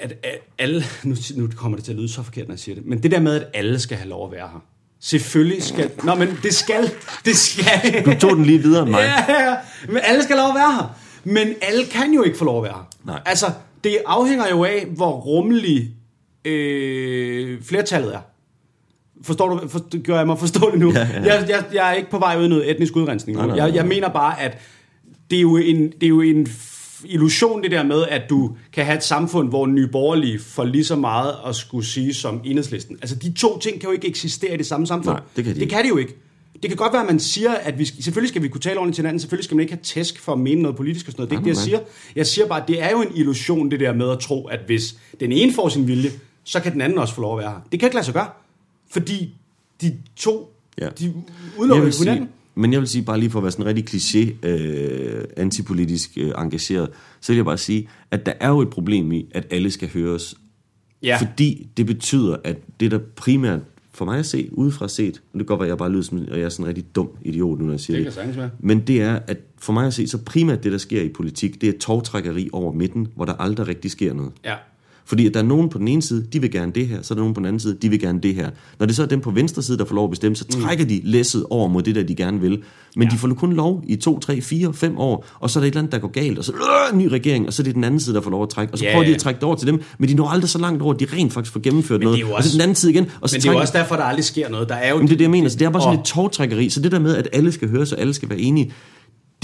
at, at alle, nu, nu kommer det til at lyde så forkert, når jeg siger det, men det der med, at alle skal have lov at være her. Selvfølgelig skal, nå, men det skal, det skal. Du tog den lige videre end mig. Ja, ja, men alle skal lov at være her. Men alle kan jo ikke få lov at være her. Nej. Altså, det afhænger jo af, hvor rummelig øh, flertallet er. Forstår du? For, gør jeg mig forstå det nu? Ja, ja, ja. Jeg, jeg, jeg er ikke på vej ud i noget etnisk udrensning. Nej, nej, nej. Jeg, jeg mener bare, at det er jo en, det er jo en illusion, det der med, at du kan have et samfund, hvor nye borgerlige får lige så meget at skulle sige som enhedslisten. Altså, de to ting kan jo ikke eksistere i det samme samfund. Nej, det kan de det kan de jo ikke. Det kan godt være, at man siger, at vi selvfølgelig skal vi kunne tale ordentligt til hinanden, selvfølgelig skal man ikke have tæsk for at mene noget politisk og sådan noget. Det er ikke det, jeg siger. Jeg siger bare, at det er jo en illusion, det der med at tro, at hvis den ene får sin vilje, så kan den anden også få lov at være her. Det kan ikke lade sig gøre, fordi de to, Ja. de udelukker vil hinanden. Men jeg vil sige, bare lige for at være sådan rigtig kliché, øh, antipolitisk øh, engageret, så vil jeg bare sige, at der er jo et problem i, at alle skal høres. Ja. Fordi det betyder, at det der primært for mig at se, udefra set, og det kan godt være, at jeg bare lyder som, og jeg er sådan en rigtig dum idiot nu, når jeg siger Det det. være. Men det er, at for mig at se, så primært det, der sker i politik, det er togtrækkeri over midten, hvor der aldrig rigtig sker noget. Ja. Fordi at der er nogen på den ene side, de vil gerne det her, så er der nogen på den anden side, de vil gerne det her. Når det så er dem på venstre side, der får lov at bestemme, så trækker de læsset over mod det, der de gerne vil. Men ja. de får kun lov i to, tre, fire, fem år, og så er der et eller andet, der går galt, og så øh, en ny regering, og så er det den anden side, der får lov at trække. Og så Ja, prøver de at trække det over til dem, men de når aldrig så langt over, at de rent faktisk får gennemført noget. jo Og så også- den anden side igen, og så Men det er jo trækker også derfor, der aldrig sker noget. Der er jo Jamen, det er det, jeg mener. Så det er bare sådan Og- et togtrækkeri. Så det der med, at alle skal høre, så alle skal være enige,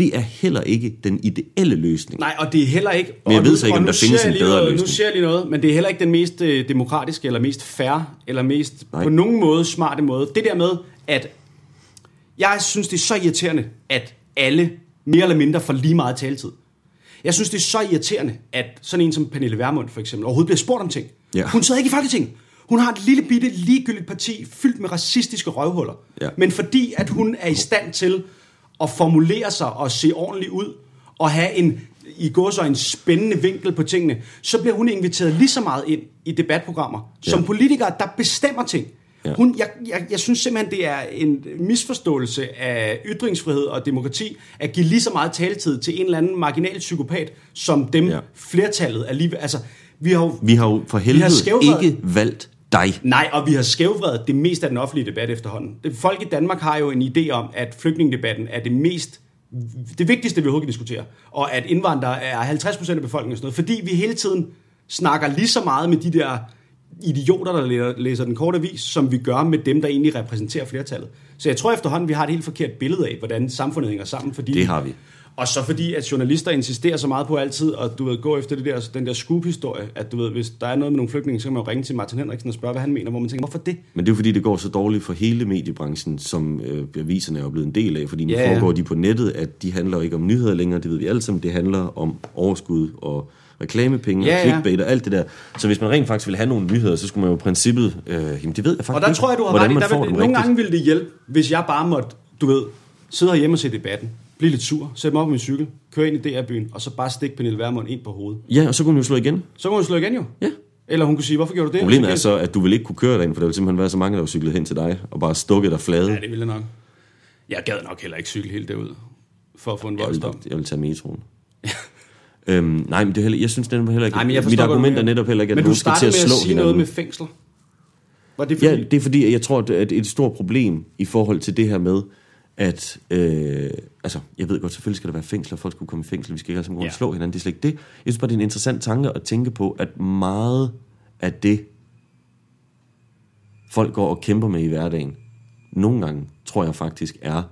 det er heller ikke den ideelle løsning. Nej, og det er heller ikke... Men jeg ved så ikke, om der findes en bedre noget, Nu løsning. siger jeg lige noget, men det er heller ikke den mest øh, demokratiske, eller mest fair, eller mest Nej. på nogen måde smarte måde. Det der med, at jeg synes, det er så irriterende, at alle mere eller mindre får lige meget taletid. Jeg synes, det er så irriterende, at sådan en som Pernille Vermund for eksempel overhovedet bliver spurgt om ting. Ja. Hun sidder ikke i Folketinget. Hun har et lille bitte ligegyldigt parti fyldt med racistiske røvhuller. Ja. Men fordi at hun er i stand til at formulere sig og se ordentligt ud, og have en, i går så en spændende vinkel på tingene, så bliver hun inviteret lige så meget ind i debatprogrammer, ja. som politikere, der bestemmer ting. Ja. Hun, jeg, jeg, jeg synes simpelthen, det er en misforståelse af ytringsfrihed og demokrati, at give lige så meget taletid til en eller anden marginal psykopat, som dem Ja. flertallet alligevel... Altså, vi har jo, Vi har jo for har helvede ikke valgt dig. Nej, og vi har skævvredet det meste af den offentlige debat efterhånden. Folk i Danmark har jo en idé om, at flygtningedebatten er det mest det vigtigste, vi overhovedet kan diskutere. Og at indvandrere er 50% af befolkningen og sådan noget. Fordi vi hele tiden snakker lige så meget med de der idioter, der læser, læser den korte avis, som vi gør med dem, der egentlig repræsenterer flertallet. Så jeg tror efterhånden, vi har et helt forkert billede af, hvordan samfundet hænger sammen. Fordi, Det har vi. Og så fordi, at journalister insisterer så meget på altid, at du ved, gå efter det der, den der scoop-historie, at du ved, hvis der er noget med nogle flygtninge, så kan man jo ringe til Martin Henriksen og spørge, hvad han mener, hvor man tænker, hvorfor det? Men det er jo fordi, det går så dårligt for hele mediebranchen, som øh, aviserne er jo blevet en del af, fordi nu Ja, ja. foregår de på nettet, at de handler ikke om nyheder længere, det ved vi alle sammen, det handler om overskud og reklamepenge Ja, og ja. clickbait og alt det der. Så hvis man rent faktisk vil have nogle nyheder, så skulle man jo i princippet, øh, jamen det ved jeg faktisk Og der ikke, tror jeg, du har ret i, der vil, nogle rigtigt. gange ville det hjælpe, hvis jeg bare måtte, du ved, sidde hjemme og se debatten, blive lidt sur, sætte mig op på min cykel, køre ind i DR-byen, og så bare stikke Pernille Vermund ind på hovedet. Ja, og så kunne man jo slå igen. Så kunne hun slå igen jo. Ja. Eller hun kunne sige, hvorfor gjorde du det? Problemet er så, at du vil ikke kunne køre derinde, for der vil simpelthen være så mange, der var cyklet hen til dig, og bare stukket dig flade. Ja, det ville jeg nok. Jeg gad nok heller ikke cykle helt derud, for at få en jeg, vil, voldsdom. jeg vil tage metroen. øhm, nej, men det er heller, jeg synes det er heller ikke, Nej, men jeg mit argument er netop heller ikke, at Men du skal til startede at med slå at sige hinanden. noget med fængsler. Var det fordi? Ja, det er fordi, at jeg tror, at et stort problem i forhold til det her med, at, øh, altså, jeg ved godt, selvfølgelig skal der være fængsler, folk skulle komme i fængsel, vi skal ikke alle sammen gå ja. Og slå hinanden, det er slet ikke det. Jeg synes bare, det er en interessant tanke at tænke på, at meget af det, folk går og kæmper med i hverdagen, nogle gange, tror jeg faktisk, er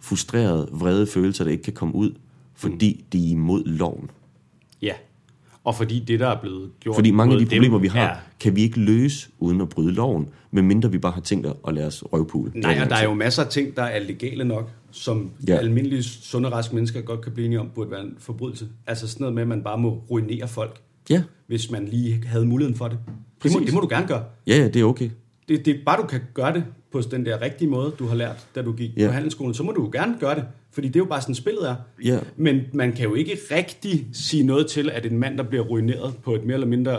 frustrerede, vrede følelser, der ikke kan komme ud, fordi mm. de er imod loven. Og fordi det, der er blevet gjort Fordi mange af de problemer, dem, vi har, er- kan vi ikke løse uden at bryde loven, medmindre vi bare har tænkt at lade os røvpule. Nej, og der er jo masser af ting, der er legale nok, som Ja. almindelige sunde, raske mennesker godt kan blive enige om, burde være en forbrydelse. Altså sådan noget med, at man bare må ruinere folk, Ja, hvis man lige havde muligheden for det. Det må, Præcis. det må du gerne gøre. ja, ja, det er okay. Det, det er bare, du kan gøre det på den der rigtige måde, du har lært, da du gik ja. på handelsskolen, så må du jo gerne gøre det. Fordi det er jo bare sådan, spillet er. Ja. Men man kan jo ikke rigtig sige noget til, at en mand, der bliver ruineret på et mere eller mindre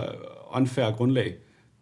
unfair grundlag,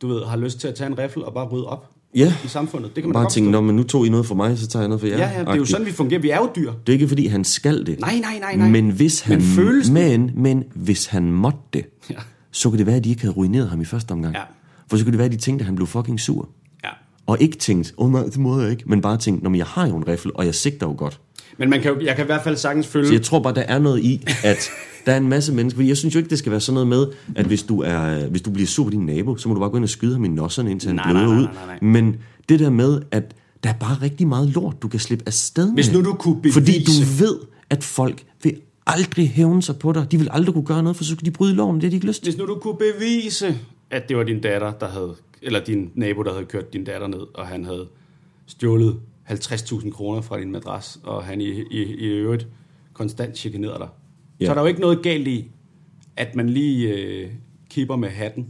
du ved, har lyst til at tage en riffel og bare rydde op Ja. i samfundet. Det kan man Bare tænke, man nu tog I noget for mig, så tager jeg noget for jer. Ja, ja, det er jo sådan, vi fungerer. Vi er jo dyr. Det er ikke fordi, han skal det. Nej, nej, nej, nej. Men hvis han, Men følelsen- men, men hvis han måtte det, Ja. så kunne det være, at de ikke havde ruineret ham i første omgang. Ja. For så kunne det være, at de tænkte, at han blev fucking sur. Ja. Og ikke tænkt, åh oh, nej, det må jeg ikke. Men bare tænkt, når jeg har jo en riffel, og jeg sigter jo godt. Men man kan, jo- jeg kan i hvert fald sagtens følge... Så jeg tror bare, der er noget i, at der er en masse mennesker. Fordi jeg synes jo ikke, det skal være sådan noget med, at hvis du, er, hvis du bliver sur på din nabo, så må du bare gå ind og skyde ham i nosserne, indtil han Nej, bløder nej, nej, ud. nej. Men det der med, at der er bare rigtig meget lort, du kan slippe afsted med. Hvis nu du kunne bevise- Fordi du ved, at folk vil aldrig hævne sig på dig. De vil aldrig kunne gøre noget, for så skulle de bryde loven. Det har de ikke lyst til. Hvis nu du kunne bevise, at det var din datter, der havde... Eller din nabo, der havde kørt din datter ned, og han havde stjålet 50.000 kroner fra din madras, og han i, i, i øvrigt konstant chikanerede dig. Ja. Så er der jo ikke noget galt i, at man lige øh, kipper med hatten,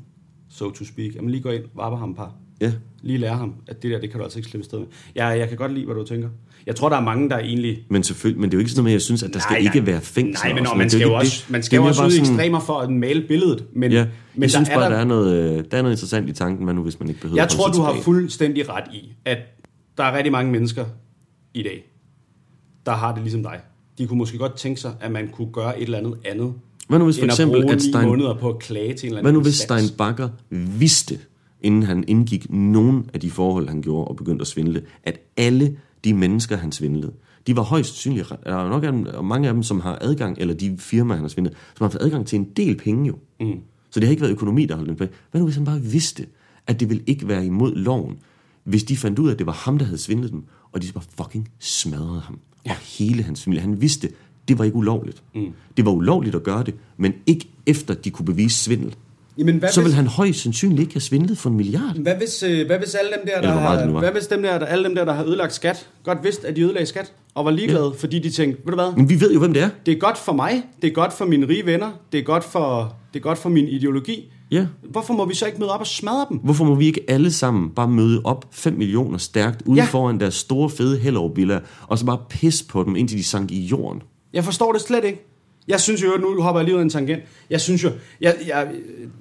so to speak. At man lige går ind, varper ham par Ja. Lige lære ham, at det der, det kan du altså ikke slippe sted med. Jeg, jeg kan godt lide, hvad du tænker. Jeg tror, der er mange, der egentlig... Men selvfølgelig, men det er jo ikke sådan noget med, jeg synes, at der skal ikke være fængsel. Nej, men, også, og man er skal jo også, man skal jo også ud i ekstremer for at male billedet. Men, Ja, men jeg synes der bare, er der er, noget, øh, der er noget interessant i tanken, hvad nu, hvis man ikke behøver Jeg tror, du har fuldstændig ret i, at der er rigtig mange mennesker i dag, der har det ligesom dig. De kunne måske godt tænke sig, at man kunne gøre et eller andet andet, Hvad nu hvis for eksempel, at Stein, måneder på at klage til en eller anden hvad nu hvis. Stein Bakker vidste, inden han indgik nogen af de forhold, han gjorde og begyndte at svindle, at alle de mennesker, han svindlede, de var højst synlige. Der er nok af dem, og mange af dem, som har adgang, eller de firmaer, han har svindlet, som har haft adgang til en del penge jo. Mm. Så det har ikke været økonomi, der holdt dem tilbage. Hvad nu hvis han bare vidste, at det ville ikke være imod loven, hvis de fandt ud af, at det var ham, der havde svindlet dem, og de så bare fucking smadrede ham. Ja. Og hele hans familie. Han vidste, det var ikke ulovligt. Mm. Det var ulovligt at gøre det, men ikke efter de kunne bevise svindel. Jamen, hvad Så hvis, vil han højst sandsynligt ikke have svindlet for en milliard. hvad hvis, øh, hvad hvis alle dem der, der, Eller har, hvad hvis dem der, der, alle dem der, der har ødelagt skat, godt vidste, at de ødelagde skat, og var ligeglade, ja. fordi de tænkte, ved du hvad, Men vi ved jo, hvem det er. det er godt for mig, det er godt for mine rige venner, det er godt for, det er godt for min ideologi. Ja. Hvorfor må vi så ikke møde op og smadre dem? Hvorfor må vi ikke alle sammen bare møde op 5 millioner stærkt ude Ja. foran deres store fede Hellerup og så bare pisse på dem, indtil de sank i jorden? Jeg forstår det slet ikke. Jeg synes jo, nu hopper jeg lige ud af en tangent. Jeg synes jo, jeg, jeg,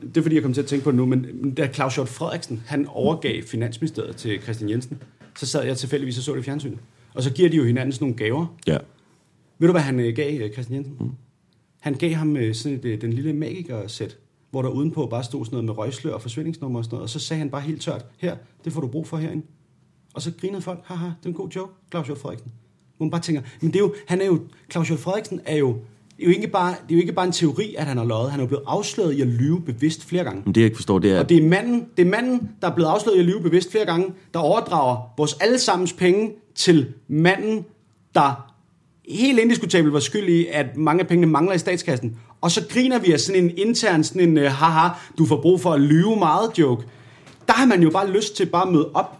det er fordi, jeg kom til at tænke på det nu, men da Claus Hjort Frederiksen, han overgav Finansministeriet til Christian Jensen, så sad jeg tilfældigvis og så det i fjernsynet. Og så giver de jo hinanden sådan nogle gaver. Ja. Ved du, hvad han øh, gav øh, Christian Jensen? Mm. Han gav ham øh, sådan et, den lille magikersæt, hvor der udenpå bare stod sådan noget med røgslør og forsvindingsnummer og sådan noget. Og så sagde han bare helt tørt, her, det får du brug for herinde. Og så grinede folk, haha, det er en god joke, Claus Hjort Frederiksen. Hvor man bare tænker, men det er jo, han er jo, Claus Hjort Frederiksen er jo, det er jo ikke bare, det er jo ikke bare en teori, at han har løjet. Han er jo blevet afsløret i at lyve bevidst flere gange. Men det, jeg ikke forstår, det er, Og det er, manden, det er manden, der er blevet afsløret i at lyve bevidst flere gange, der overdrager vores allesammens penge til manden, der helt indiskutabelt var skyld i, at mange af pengene mangler i statskassen. Og så griner vi af sådan en intern, sådan en, uh, haha, du får brug for at lyve meget joke. Der har man jo bare lyst til bare at møde op,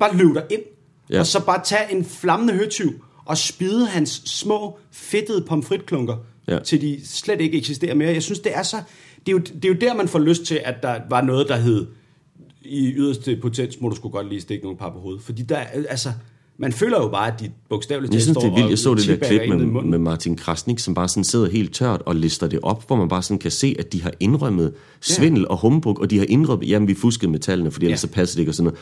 bare løbe dig ind, ja. Og så bare tage en flammende høtyv og spide hans små, fedtede pomfritklunker, ja. Til de slet ikke eksisterer mere. Jeg synes, det er så... Det er, jo, det er jo der, man får lyst til, at der var noget, der hed i yderste potens, må du skulle godt lige stikke nogle par på hovedet. Fordi der, er- altså, man føler jo bare, at de bogstaveligt jeg talt synes, det er vildt. Jeg så det der klip med, med Martin Krasnik, som bare sådan sidder helt tørt og lister det op, hvor man bare sådan kan se, at de har indrømmet svindel og humbug, og de har indrømmet, jamen vi fuskede med tallene, fordi ellers Ja. så passer det ikke og sådan noget.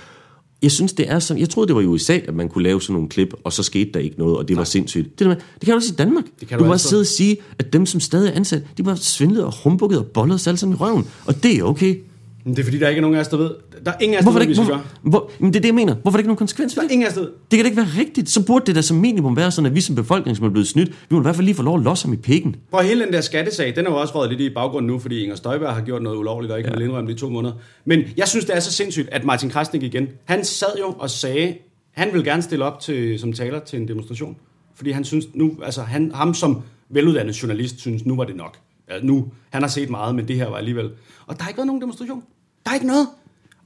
Jeg synes, det er sådan, jeg troede, det var i USA, at man kunne lave sådan nogle klip, og så skete der ikke noget, og det var sindssygt. Det, der med, det kan du også i Danmark. Det kan du du bare sidde og sige, at dem, som stadig er ansat, de bare svindlet og humbugget og bollet os alle sammen i røven. Og det er okay. Men det er fordi, der ikke er nogen af os, der ved. Der er ingen af os, Hvorfor der er ved, det ikke, vi skal hvor, gøre. hvor, men det er det, jeg mener. Hvorfor er der ikke nogen konsekvens for Der er det? ingen af os, der ved. Det kan da ikke være rigtigt. Så burde det da som minimum være sådan, at vi som befolkning, som er blevet snydt, vi må i hvert fald lige få lov at losse ham i pikken. Prøv hele den der skattesag, den er jo også røget lidt i baggrunden nu, fordi Inger Støjberg har gjort noget ulovligt og ikke ja. vil indrømme det i to måneder. Men jeg synes, det er så sindssygt, at Martin Krasnik igen, han sad jo og sagde, han vil gerne stille op til, som taler til en demonstration. Fordi han synes nu, altså han, ham som veluddannet journalist, synes nu var det nok. Ja, nu, han har set meget, men det her var alligevel. Og der har ikke været nogen demonstration. Der er ikke noget.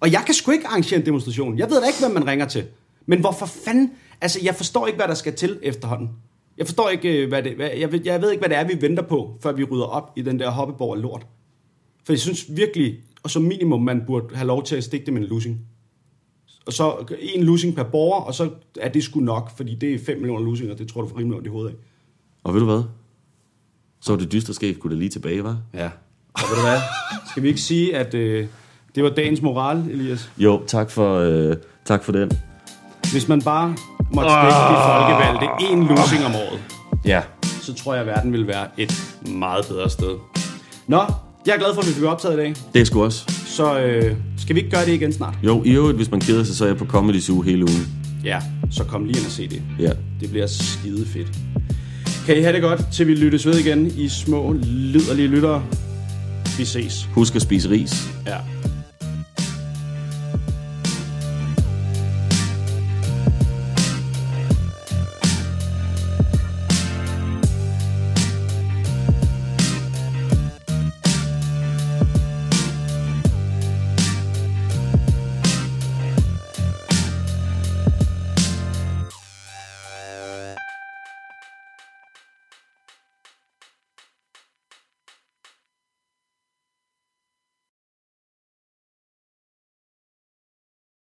Og jeg kan sgu ikke arrangere en demonstration. Jeg ved da ikke, hvem man ringer til. Men hvorfor fanden? Altså, jeg forstår ikke, hvad der skal til efterhånden. Jeg forstår ikke, øh, hvad det, hvad, jeg, ved, jeg ved ikke, hvad det er, vi venter på, før vi rydder op i den der hoppeborg af lort. For jeg synes virkelig, og som minimum, man burde have lov til at stikke det med en losing. Og så en losing per borger, og så er det sgu nok, fordi det er 5 millioner losinger, det tror du får rimelig ondt i hovedet af. Og ved du hvad? Så var det dystre skæg, kunne det lige tilbage, var? Ja. Og ved du hvad? Skal vi ikke sige, at øh, det var dagens moral, Elias? Jo, tak for, øh, tak for den. Hvis man bare måtte stikke de folkevalgte en losing om året, Ja. så tror jeg, at verden vil være et meget bedre sted. Nå, jeg er glad for, at vi fik optaget i dag. Det er sgu også. Så øh, skal vi ikke gøre det igen snart? Jo, i øvrigt, hvis man keder sig, så er jeg på Comedy Zoo hele ugen. Ja, så kom lige ind og se det. Ja. Det bliver skide fedt. Kan I have det godt, til vi lyttes ved igen i små, liderlige lyttere. Vi ses. Husk at spise ris. Ja.